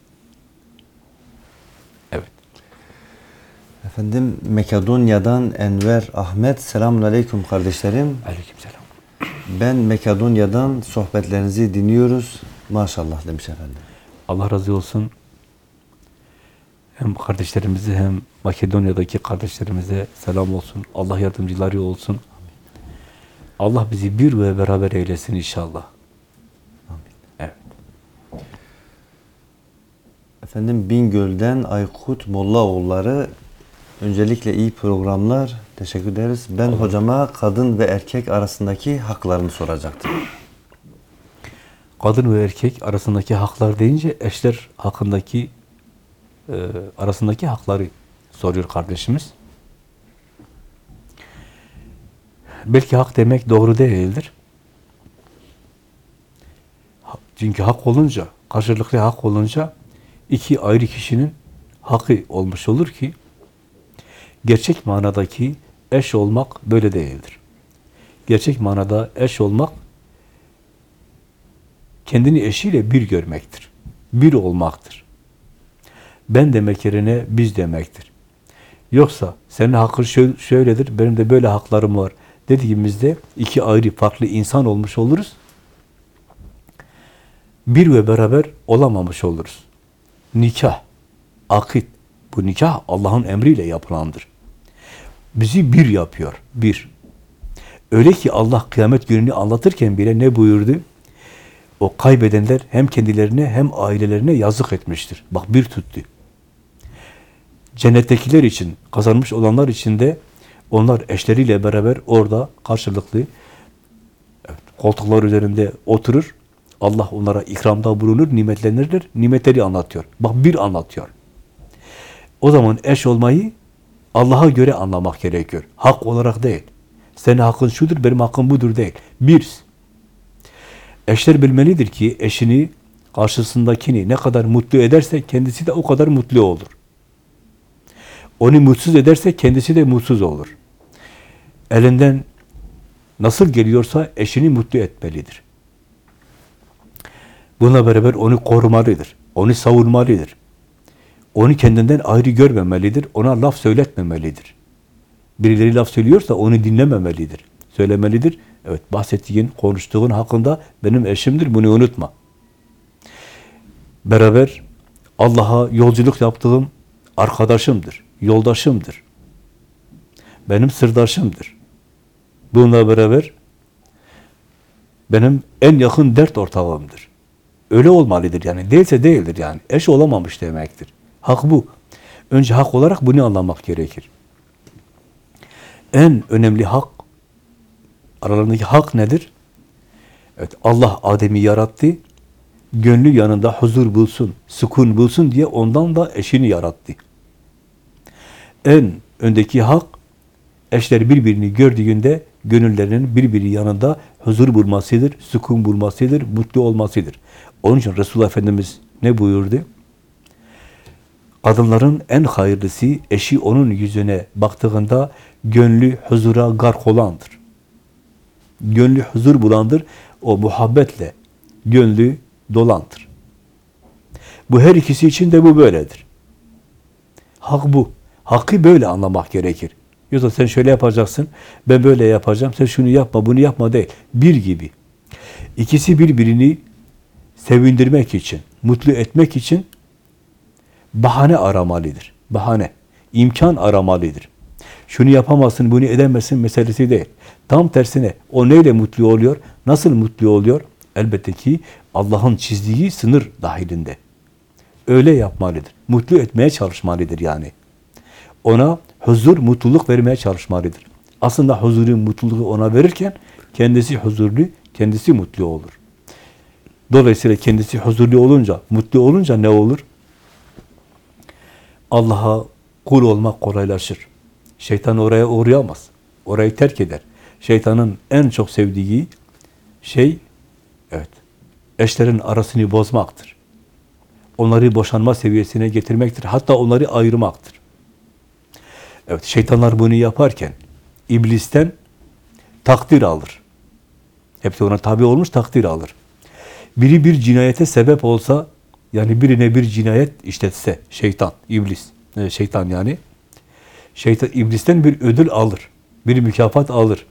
Efendim Makedonya'dan Enver Ahmet. Selamun Aleyküm kardeşlerim. Aleykümselam. Ben Makedonya'dan sohbetlerinizi dinliyoruz. Maşallah demiş efendim. Allah razı olsun. Hem kardeşlerimize hem Makedonya'daki kardeşlerimize selam olsun. Allah yardımcıları olsun. Allah bizi bir ve beraber eylesin inşallah. Evet. Efendim Bingöl'den Aykut Mollaoğulları öncelikle iyi programlar. Teşekkür ederiz. Ben hocama kadın ve erkek arasındaki haklarını soracaktım. Kadın ve erkek arasındaki haklar deyince eşler hakkındaki e, arasındaki hakları soruyor kardeşimiz. Belki hak demek doğru değildir. Çünkü hak olunca, karşılıklı hak olunca iki ayrı kişinin hakkı olmuş olur ki gerçek manadaki eş olmak böyle değildir. Gerçek manada eş olmak kendini eşiyle bir görmektir. Bir olmaktır. Ben demek yerine biz demektir. Yoksa senin hakkın şö- şöyledir, benim de böyle haklarım var dediğimizde iki ayrı farklı insan olmuş oluruz. Bir ve beraber olamamış oluruz. Nikah, akit, bu nikah Allah'ın emriyle yapılandır. Bizi bir yapıyor, bir. Öyle ki Allah kıyamet gününü anlatırken bile ne buyurdu? O kaybedenler hem kendilerine hem ailelerine yazık etmiştir. Bak bir tuttu. Cennettekiler için, kazanmış olanlar için de onlar eşleriyle beraber orada karşılıklı evet, koltuklar üzerinde oturur. Allah onlara ikramda bulunur, nimetlenirler. Nimetleri anlatıyor. Bak bir anlatıyor. O zaman eş olmayı Allah'a göre anlamak gerekiyor. Hak olarak değil. Senin hakkın şudur, benim hakkım budur değil. Bir. Eşler bilmelidir ki eşini, karşısındakini ne kadar mutlu ederse kendisi de o kadar mutlu olur. Onu mutsuz ederse kendisi de mutsuz olur. Elinden nasıl geliyorsa eşini mutlu etmelidir. Buna beraber onu korumalıdır. Onu savunmalıdır. Onu kendinden ayrı görmemelidir. Ona laf söyletmemelidir. Birileri laf söylüyorsa onu dinlememelidir. Söylemelidir. Evet bahsettiğin, konuştuğun hakkında benim eşimdir. Bunu unutma. Beraber Allah'a yolculuk yaptığım arkadaşımdır, yoldaşımdır. Benim sırdaşımdır. Bununla beraber benim en yakın dert ortağımdır. Öyle olmalıdır yani. Değilse değildir yani. Eş olamamış demektir. Hak bu. Önce hak olarak bunu anlamak gerekir. En önemli hak, aralarındaki hak nedir? Evet, Allah Adem'i yarattı, gönlü yanında huzur bulsun, sükun bulsun diye ondan da eşini yarattı. En öndeki hak, eşler birbirini gördüğünde gönüllerinin birbiri yanında huzur bulmasıdır, sükun bulmasıdır, mutlu olmasıdır. Onun için Resulullah Efendimiz ne buyurdu? Kadınların en hayırlısı eşi onun yüzüne baktığında gönlü huzura gark olandır. Gönlü huzur bulandır. O muhabbetle gönlü dolandır. Bu her ikisi için de bu böyledir. Hak bu. Hakkı böyle anlamak gerekir. Yoksa sen şöyle yapacaksın, ben böyle yapacağım, sen şunu yapma, bunu yapma değil. Bir gibi. İkisi birbirini sevindirmek için, mutlu etmek için bahane aramalıdır. Bahane. imkan aramalıdır. Şunu yapamazsın, bunu edemezsin meselesi değil. Tam tersine o neyle mutlu oluyor? Nasıl mutlu oluyor? Elbette ki Allah'ın çizdiği sınır dahilinde. Öyle yapmalıdır. Mutlu etmeye çalışmalıdır yani. Ona huzur, mutluluk vermeye çalışmalıdır. Aslında huzuru, mutluluğu ona verirken kendisi huzurlu, kendisi mutlu olur. Dolayısıyla kendisi huzurlu olunca, mutlu olunca ne olur? Allah'a kul olmak kolaylaşır. Şeytan oraya uğrayamaz. Orayı terk eder. Şeytanın en çok sevdiği şey, evet, eşlerin arasını bozmaktır. Onları boşanma seviyesine getirmektir. Hatta onları ayırmaktır. Evet, şeytanlar bunu yaparken iblisten takdir alır. Hepsi ona tabi olmuş takdir alır. Biri bir cinayete sebep olsa, yani birine bir cinayet işletse, şeytan, iblis, e, şeytan yani, şeytan iblisten bir ödül alır, bir mükafat alır.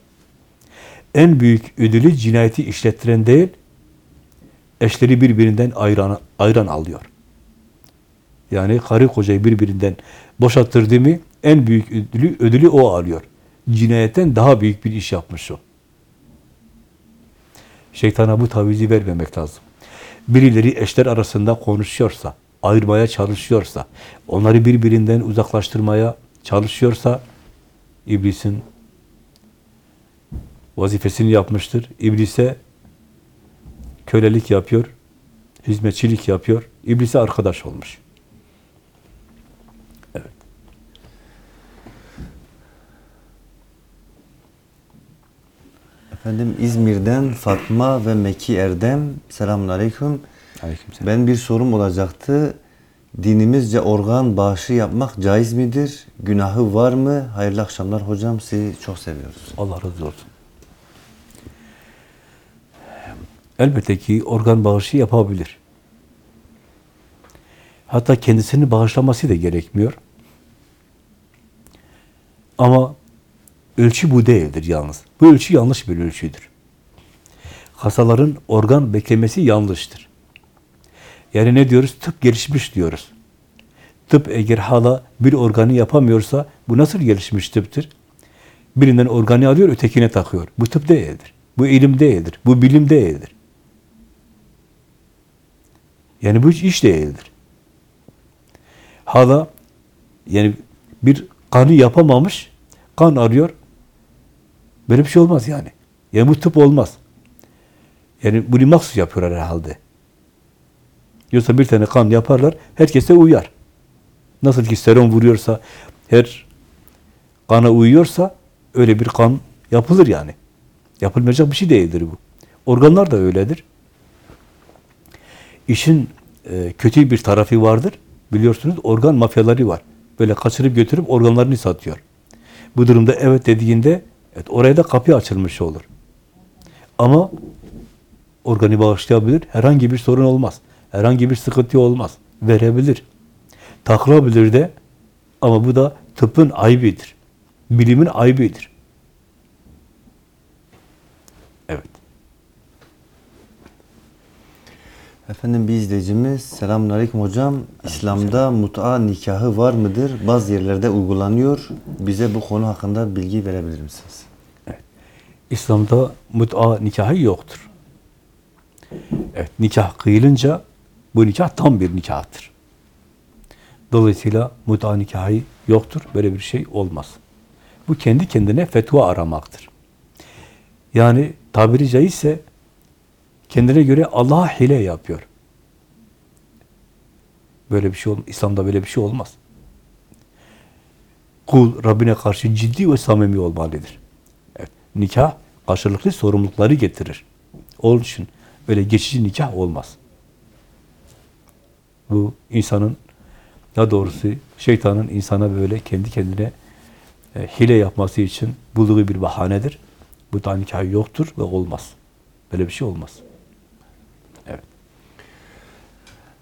En büyük ödülü cinayeti işlettiren değil, eşleri birbirinden ayran, ayran alıyor. Yani karı kocayı birbirinden boşalttırdı mı, en büyük ödülü, ödülü o alıyor. Cinayetten daha büyük bir iş yapmış o. Şeytana bu tavizi vermemek lazım. Birileri eşler arasında konuşuyorsa, ayırmaya çalışıyorsa, onları birbirinden uzaklaştırmaya çalışıyorsa, iblisin vazifesini yapmıştır. İblise kölelik yapıyor, hizmetçilik yapıyor, iblise arkadaş olmuş. Efendim İzmir'den Fatma ve Meki Erdem. Selamun Aleyküm. Aleykümselam. Ben bir sorum olacaktı. Dinimizce organ bağışı yapmak caiz midir? Günahı var mı? Hayırlı akşamlar hocam. Sizi çok seviyoruz. Allah razı olsun. Elbette ki organ bağışı yapabilir. Hatta kendisini bağışlaması da gerekmiyor. Ama ölçü bu değildir yalnız. Bu ölçü yanlış bir ölçüdür. Hastaların organ beklemesi yanlıştır. Yani ne diyoruz? Tıp gelişmiş diyoruz. Tıp eğer hala bir organı yapamıyorsa bu nasıl gelişmiş tıptır? Birinden organı alıyor, ötekine takıyor. Bu tıp değildir. Bu ilim değildir. Bu bilim değildir. Yani bu iş değildir. Hala yani bir kanı yapamamış, kan arıyor. Böyle bir şey olmaz yani. Yani bu tıp olmaz. Yani bunu mahsus yapıyorlar herhalde. Yoksa bir tane kan yaparlar, herkese uyar. Nasıl ki serum vuruyorsa, her kana uyuyorsa, öyle bir kan yapılır yani. Yapılmayacak bir şey değildir bu. Organlar da öyledir. İşin e, kötü bir tarafı vardır. Biliyorsunuz organ mafyaları var. Böyle kaçırıp götürüp organlarını satıyor. Bu durumda evet dediğinde evet, oraya da kapı açılmış olur. Ama organı bağışlayabilir. Herhangi bir sorun olmaz. Herhangi bir sıkıntı olmaz. Verebilir. Takılabilir de ama bu da tıbbın ayıbidir. Bilimin ayıbidir. Evet. Efendim bir izleyicimiz selamun aleyküm hocam. İslam'da mut'a nikahı var mıdır? Bazı yerlerde uygulanıyor. Bize bu konu hakkında bilgi verebilir misiniz? İslam'da mut'a nikahı yoktur. Evet, nikah kıyılınca bu nikah tam bir nikahtır. Dolayısıyla muta nikahı yoktur. Böyle bir şey olmaz. Bu kendi kendine fetva aramaktır. Yani tabiri caizse kendine göre Allah'a hile yapıyor. Böyle bir şey olmaz. İslam'da böyle bir şey olmaz. Kul Rabbine karşı ciddi ve samimi olmalıdır. Evet, nikah karşılıklı sorumlulukları getirir. Onun için böyle geçici nikah olmaz. Bu insanın daha doğrusu şeytanın insana böyle kendi kendine e, hile yapması için bulduğu bir bahanedir. Bu da nikah yoktur ve olmaz. Böyle bir şey olmaz. Evet.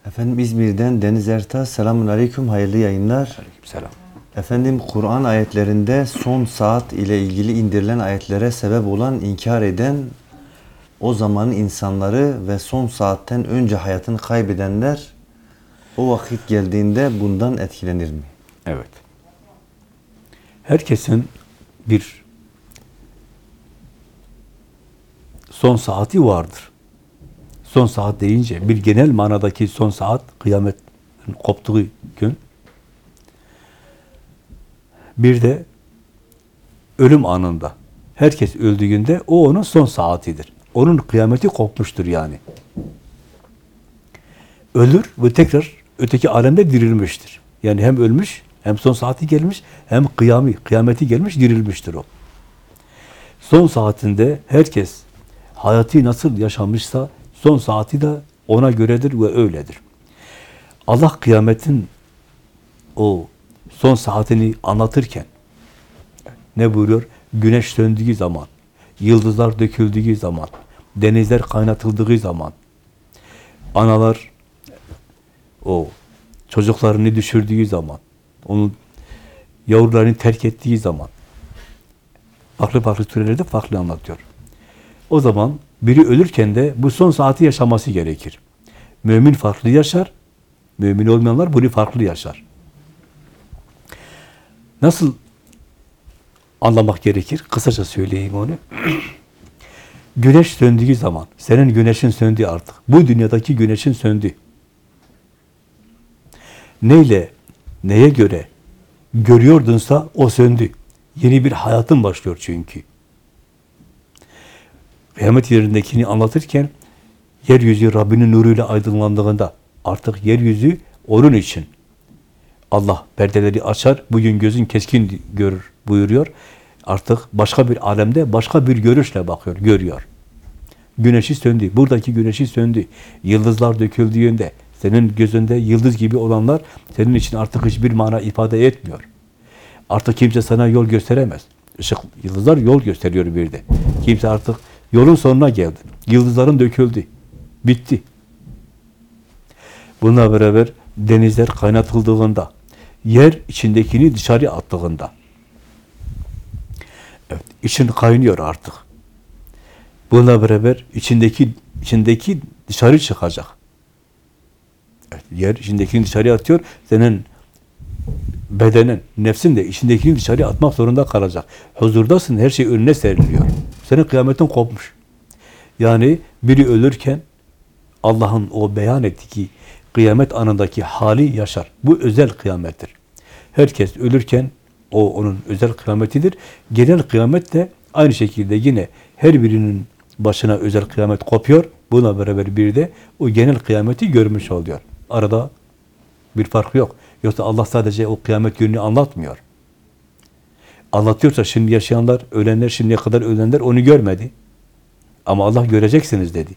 Efendim İzmir'den Deniz Ertaş. Selamun Aleyküm. Hayırlı yayınlar. Aleykümselam. Efendim Kur'an ayetlerinde son saat ile ilgili indirilen ayetlere sebep olan inkar eden o zamanın insanları ve son saatten önce hayatını kaybedenler o vakit geldiğinde bundan etkilenir mi? Evet. Herkesin bir son saati vardır. Son saat deyince bir genel manadaki son saat kıyamet koptuğu gün. Bir de ölüm anında. Herkes öldüğünde o onun son saatidir. Onun kıyameti kopmuştur yani. Ölür ve tekrar öteki alemde dirilmiştir. Yani hem ölmüş, hem son saati gelmiş, hem kıyami, kıyameti gelmiş, dirilmiştir o. Son saatinde herkes hayatı nasıl yaşamışsa son saati de ona göredir ve öyledir. Allah kıyametin o son saatini anlatırken ne buyuruyor? Güneş söndüğü zaman, yıldızlar döküldüğü zaman, denizler kaynatıldığı zaman, analar o çocuklarını düşürdüğü zaman, onun yavrularını terk ettiği zaman, farklı farklı türlerde farklı anlatıyor. O zaman biri ölürken de bu son saati yaşaması gerekir. Mümin farklı yaşar, mümin olmayanlar bunu farklı yaşar. Nasıl anlamak gerekir? Kısaca söyleyeyim onu. Güneş söndüğü zaman, senin güneşin söndü artık. Bu dünyadaki güneşin söndü. Neyle, neye göre görüyordunsa o söndü. Yeni bir hayatın başlıyor çünkü. Kıyamet yerindekini anlatırken yeryüzü Rabbinin nuruyla aydınlandığında artık yeryüzü onun için. Allah perdeleri açar, bugün gözün keskin görür buyuruyor. Artık başka bir alemde, başka bir görüşle bakıyor, görüyor. Güneşi söndü, buradaki güneşi söndü. Yıldızlar döküldüğünde, senin gözünde yıldız gibi olanlar senin için artık hiçbir mana ifade etmiyor. Artık kimse sana yol gösteremez. Işık, yıldızlar yol gösteriyor bir de. Kimse artık yolun sonuna geldi. Yıldızların döküldü. Bitti. Bununla beraber denizler kaynatıldığında, yer içindekini dışarı attığında, evet, için kaynıyor artık. Bununla beraber içindeki içindeki dışarı çıkacak. Evet, yer içindekini dışarı atıyor. Senin bedenin, nefsin de içindekini dışarı atmak zorunda kalacak. Huzurdasın, her şey önüne seriliyor. Senin kıyametin kopmuş. Yani biri ölürken Allah'ın o beyan ettiği kıyamet anındaki hali yaşar. Bu özel kıyamettir. Herkes ölürken o onun özel kıyametidir. Genel kıyamet de aynı şekilde yine her birinin başına özel kıyamet kopuyor. Buna beraber bir de o genel kıyameti görmüş oluyor. Arada bir fark yok. Yoksa Allah sadece o kıyamet gününü anlatmıyor. Anlatıyorsa şimdi yaşayanlar, ölenler, şimdiye kadar ölenler onu görmedi. Ama Allah göreceksiniz dedi.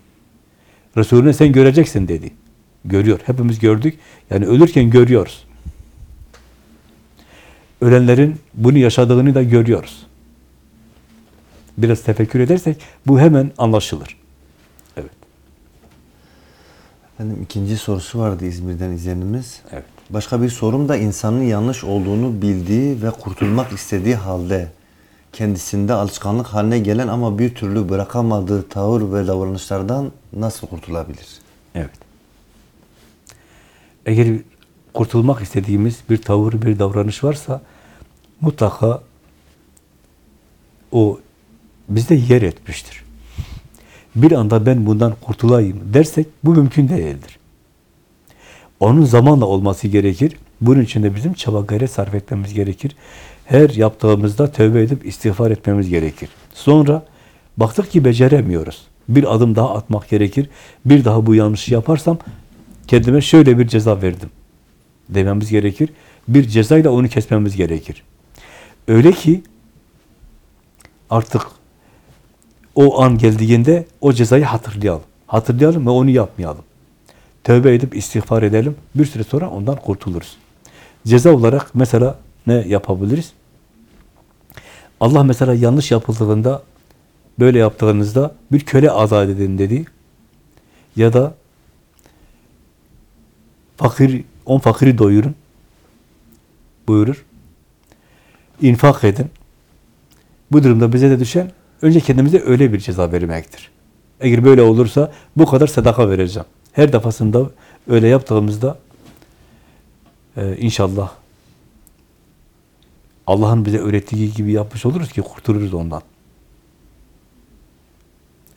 Resulüne sen göreceksin dedi. Görüyor. Hepimiz gördük. Yani ölürken görüyoruz. Ölenlerin bunu yaşadığını da görüyoruz. Biraz tefekkür edersek bu hemen anlaşılır. Evet. Efendim ikinci sorusu vardı İzmir'den izleyenimiz. Evet. Başka bir sorum da insanın yanlış olduğunu bildiği ve kurtulmak istediği halde kendisinde alışkanlık haline gelen ama bir türlü bırakamadığı tavır ve davranışlardan nasıl kurtulabilir? Evet. Eğer kurtulmak istediğimiz bir tavır, bir davranış varsa mutlaka o bizde yer etmiştir. Bir anda ben bundan kurtulayım dersek bu mümkün değildir. Onun zamanla olması gerekir. Bunun için de bizim çaba gayret sarf etmemiz gerekir. Her yaptığımızda tövbe edip istiğfar etmemiz gerekir. Sonra baktık ki beceremiyoruz. Bir adım daha atmak gerekir. Bir daha bu yanlışı yaparsam kendime şöyle bir ceza verdim dememiz gerekir. Bir cezayla onu kesmemiz gerekir. Öyle ki artık o an geldiğinde o cezayı hatırlayalım. Hatırlayalım ve onu yapmayalım. Tövbe edip istiğfar edelim. Bir süre sonra ondan kurtuluruz. Ceza olarak mesela ne yapabiliriz? Allah mesela yanlış yapıldığında böyle yaptığınızda bir köle azat edin dedi. Ya da fakir, on fakiri doyurun buyurur. İnfak edin. Bu durumda bize de düşen önce kendimize öyle bir ceza vermektir. Eğer böyle olursa bu kadar sadaka vereceğim. Her defasında öyle yaptığımızda e, inşallah Allah'ın bize öğrettiği gibi yapmış oluruz ki kurtuluruz ondan.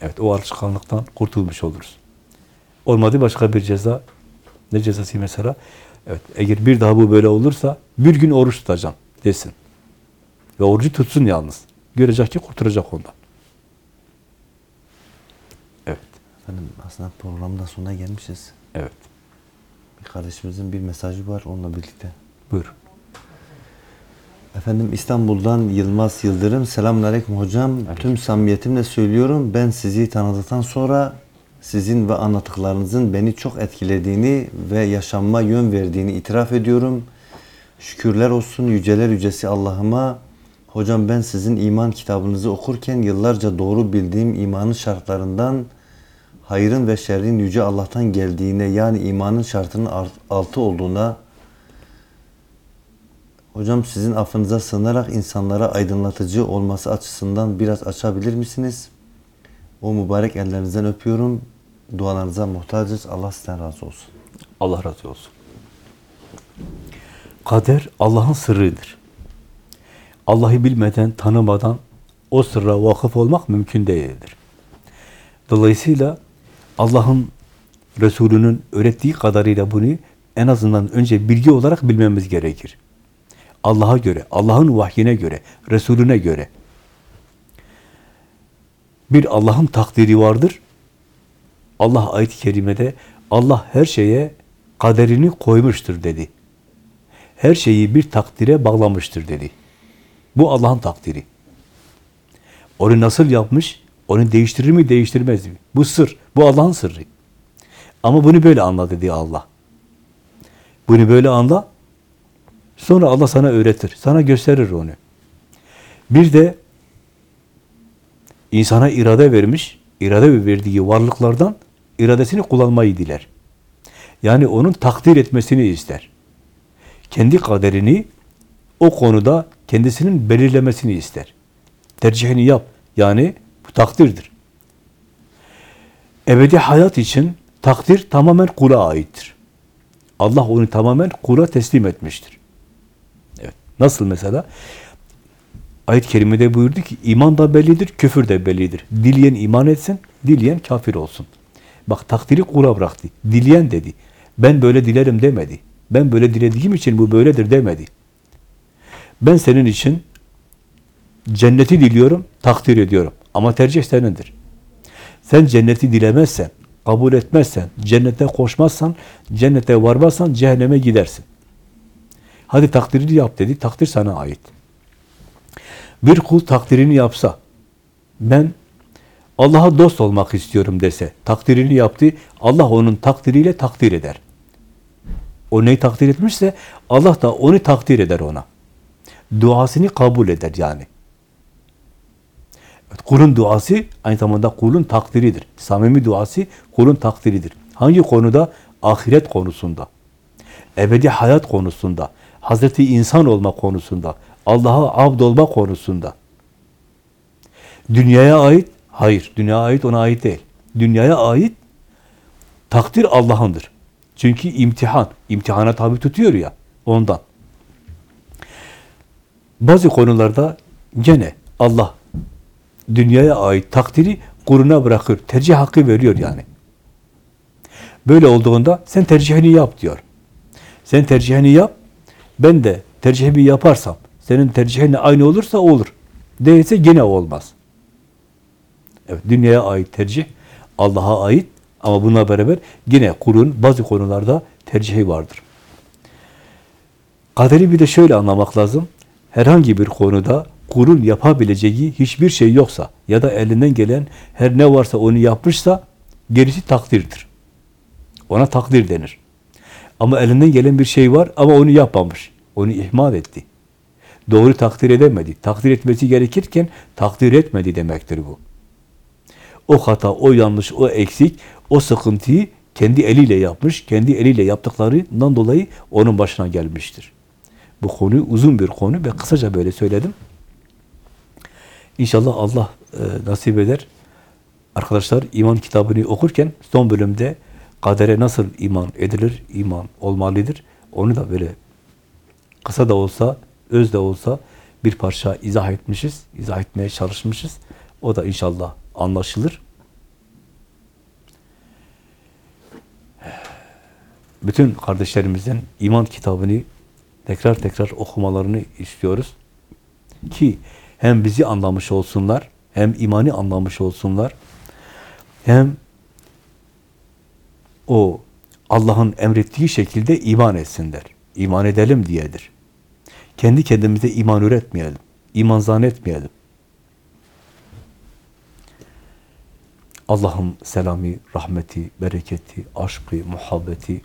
Evet o alışkanlıktan kurtulmuş oluruz. Olmadı başka bir ceza. Ne cezası mesela? Evet eğer bir daha bu böyle olursa bir gün oruç tutacağım desin. Ve orucu tutsun yalnız. Görecek ki kurtulacak ondan. Evet. Efendim aslında programın da sonuna gelmişiz. Evet. Bir kardeşimizin bir mesajı var onunla birlikte. Buyur. Efendim İstanbul'dan Yılmaz Yıldırım. Selamünaleyküm hocam. Tüm samimiyetimle söylüyorum. Ben sizi tanıdıktan sonra sizin ve anlattıklarınızın beni çok etkilediğini ve yaşamma yön verdiğini itiraf ediyorum. Şükürler olsun yüceler yücesi Allah'ıma. Hocam ben sizin iman kitabınızı okurken yıllarca doğru bildiğim imanın şartlarından hayrın ve şerrin yüce Allah'tan geldiğine yani imanın şartının art- altı olduğuna Hocam sizin affınıza sığınarak insanlara aydınlatıcı olması açısından biraz açabilir misiniz? O mübarek ellerinizden öpüyorum. Dualarınıza muhtacız. Allah sizden razı olsun. Allah razı olsun. Kader Allah'ın sırrıdır. Allah'ı bilmeden, tanımadan o sırra vakıf olmak mümkün değildir. Dolayısıyla Allah'ın Resulünün öğrettiği kadarıyla bunu en azından önce bilgi olarak bilmemiz gerekir. Allah'a göre, Allah'ın vahyine göre, Resulüne göre. Bir Allah'ın takdiri vardır. Allah ayet-i kerimede Allah her şeye kaderini koymuştur dedi. Her şeyi bir takdire bağlamıştır dedi. Bu Allah'ın takdiri. Onu nasıl yapmış? Onu değiştirir mi, değiştirmez mi? Bu sır. Bu Allah'ın sırrı. Ama bunu böyle anla dedi Allah. Bunu böyle anla. Sonra Allah sana öğretir. Sana gösterir onu. Bir de insana irade vermiş. irade verdiği varlıklardan iradesini kullanmayı diler. Yani onun takdir etmesini ister. Kendi kaderini o konuda kendisinin belirlemesini ister. Tercihini yap. Yani bu takdirdir. Ebedi hayat için takdir tamamen kula aittir. Allah onu tamamen kula teslim etmiştir. Evet. Nasıl mesela? Ayet-i kerimede buyurdu ki iman da bellidir, küfür de bellidir. Dileyen iman etsin, dileyen kafir olsun. Bak takdiri kula bıraktı. Dileyen dedi. Ben böyle dilerim demedi. Ben böyle dilediğim için bu böyledir demedi. Ben senin için cenneti diliyorum, takdir ediyorum. Ama tercih senindir. Sen cenneti dilemezsen, kabul etmezsen, cennete koşmazsan, cennete varmazsan cehenneme gidersin. Hadi takdirini yap dedi. Takdir sana ait. Bir kul takdirini yapsa, ben Allah'a dost olmak istiyorum dese, takdirini yaptı, Allah onun takdiriyle takdir eder. O neyi takdir etmişse, Allah da onu takdir eder ona. Duasını kabul eder yani. Evet, kulun duası aynı zamanda kulun takdiridir. Samimi duası kulun takdiridir. Hangi konuda? Ahiret konusunda. Ebedi hayat konusunda. Hazreti insan olma konusunda. Allah'a abd olma konusunda. Dünyaya ait? Hayır. Dünyaya ait ona ait değil. Dünyaya ait takdir Allah'ındır. Çünkü imtihan. imtihana tabi tutuyor ya ondan. Bazı konularda gene Allah dünyaya ait takdiri kuruna bırakır. Tercih hakkı veriyor yani. Böyle olduğunda sen tercihini yap diyor. Sen tercihini yap. Ben de tercihimi yaparsam, senin tercihinle aynı olursa olur. Değilse yine olmaz. Evet, dünyaya ait tercih, Allah'a ait ama bununla beraber yine kulun bazı konularda tercihi vardır. Kaderi bir de şöyle anlamak lazım. Herhangi bir konuda kulun yapabileceği hiçbir şey yoksa ya da elinden gelen her ne varsa onu yapmışsa gerisi takdirdir. Ona takdir denir. Ama elinden gelen bir şey var ama onu yapmamış. Onu ihmal etti. Doğru takdir edemedi. Takdir etmesi gerekirken takdir etmedi demektir bu. O hata, o yanlış, o eksik, o sıkıntıyı kendi eliyle yapmış, kendi eliyle yaptıklarından dolayı onun başına gelmiştir. Bu konu uzun bir konu ve kısaca böyle söyledim. İnşallah Allah e, nasip eder. Arkadaşlar iman kitabını okurken son bölümde kadere nasıl iman edilir, iman olmalıdır. Onu da böyle kısa da olsa, öz de olsa bir parça izah etmişiz, izah etmeye çalışmışız. O da inşallah anlaşılır. Bütün kardeşlerimizin iman kitabını tekrar tekrar okumalarını istiyoruz. Ki hem bizi anlamış olsunlar, hem imani anlamış olsunlar, hem o Allah'ın emrettiği şekilde iman etsinler. İman edelim diyedir. Kendi kendimize iman üretmeyelim. iman zannetmeyelim. Allah'ın selamı, rahmeti, bereketi, aşkı, muhabbeti,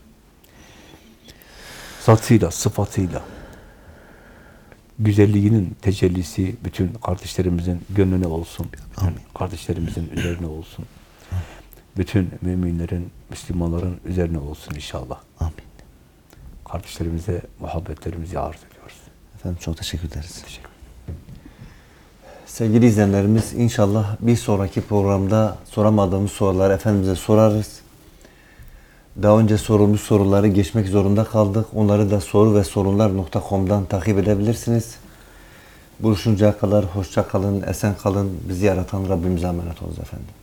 zatıyla, sıfatıyla, güzelliğinin tecellisi bütün kardeşlerimizin gönlüne olsun. Amin. kardeşlerimizin üzerine olsun. Bütün müminlerin, Müslümanların üzerine olsun inşallah. Amin. Kardeşlerimize muhabbetlerimizi arz. Efendim çok teşekkür ederiz. Sevgili izleyenlerimiz inşallah bir sonraki programda soramadığımız soruları Efendimiz'e sorarız. Daha önce sorulmuş soruları geçmek zorunda kaldık. Onları da soru ve sorunlar.com'dan takip edebilirsiniz. Buluşuncaya kadar hoşça kalın, esen kalın. Bizi yaratan Rabbimize emanet olunuz efendim.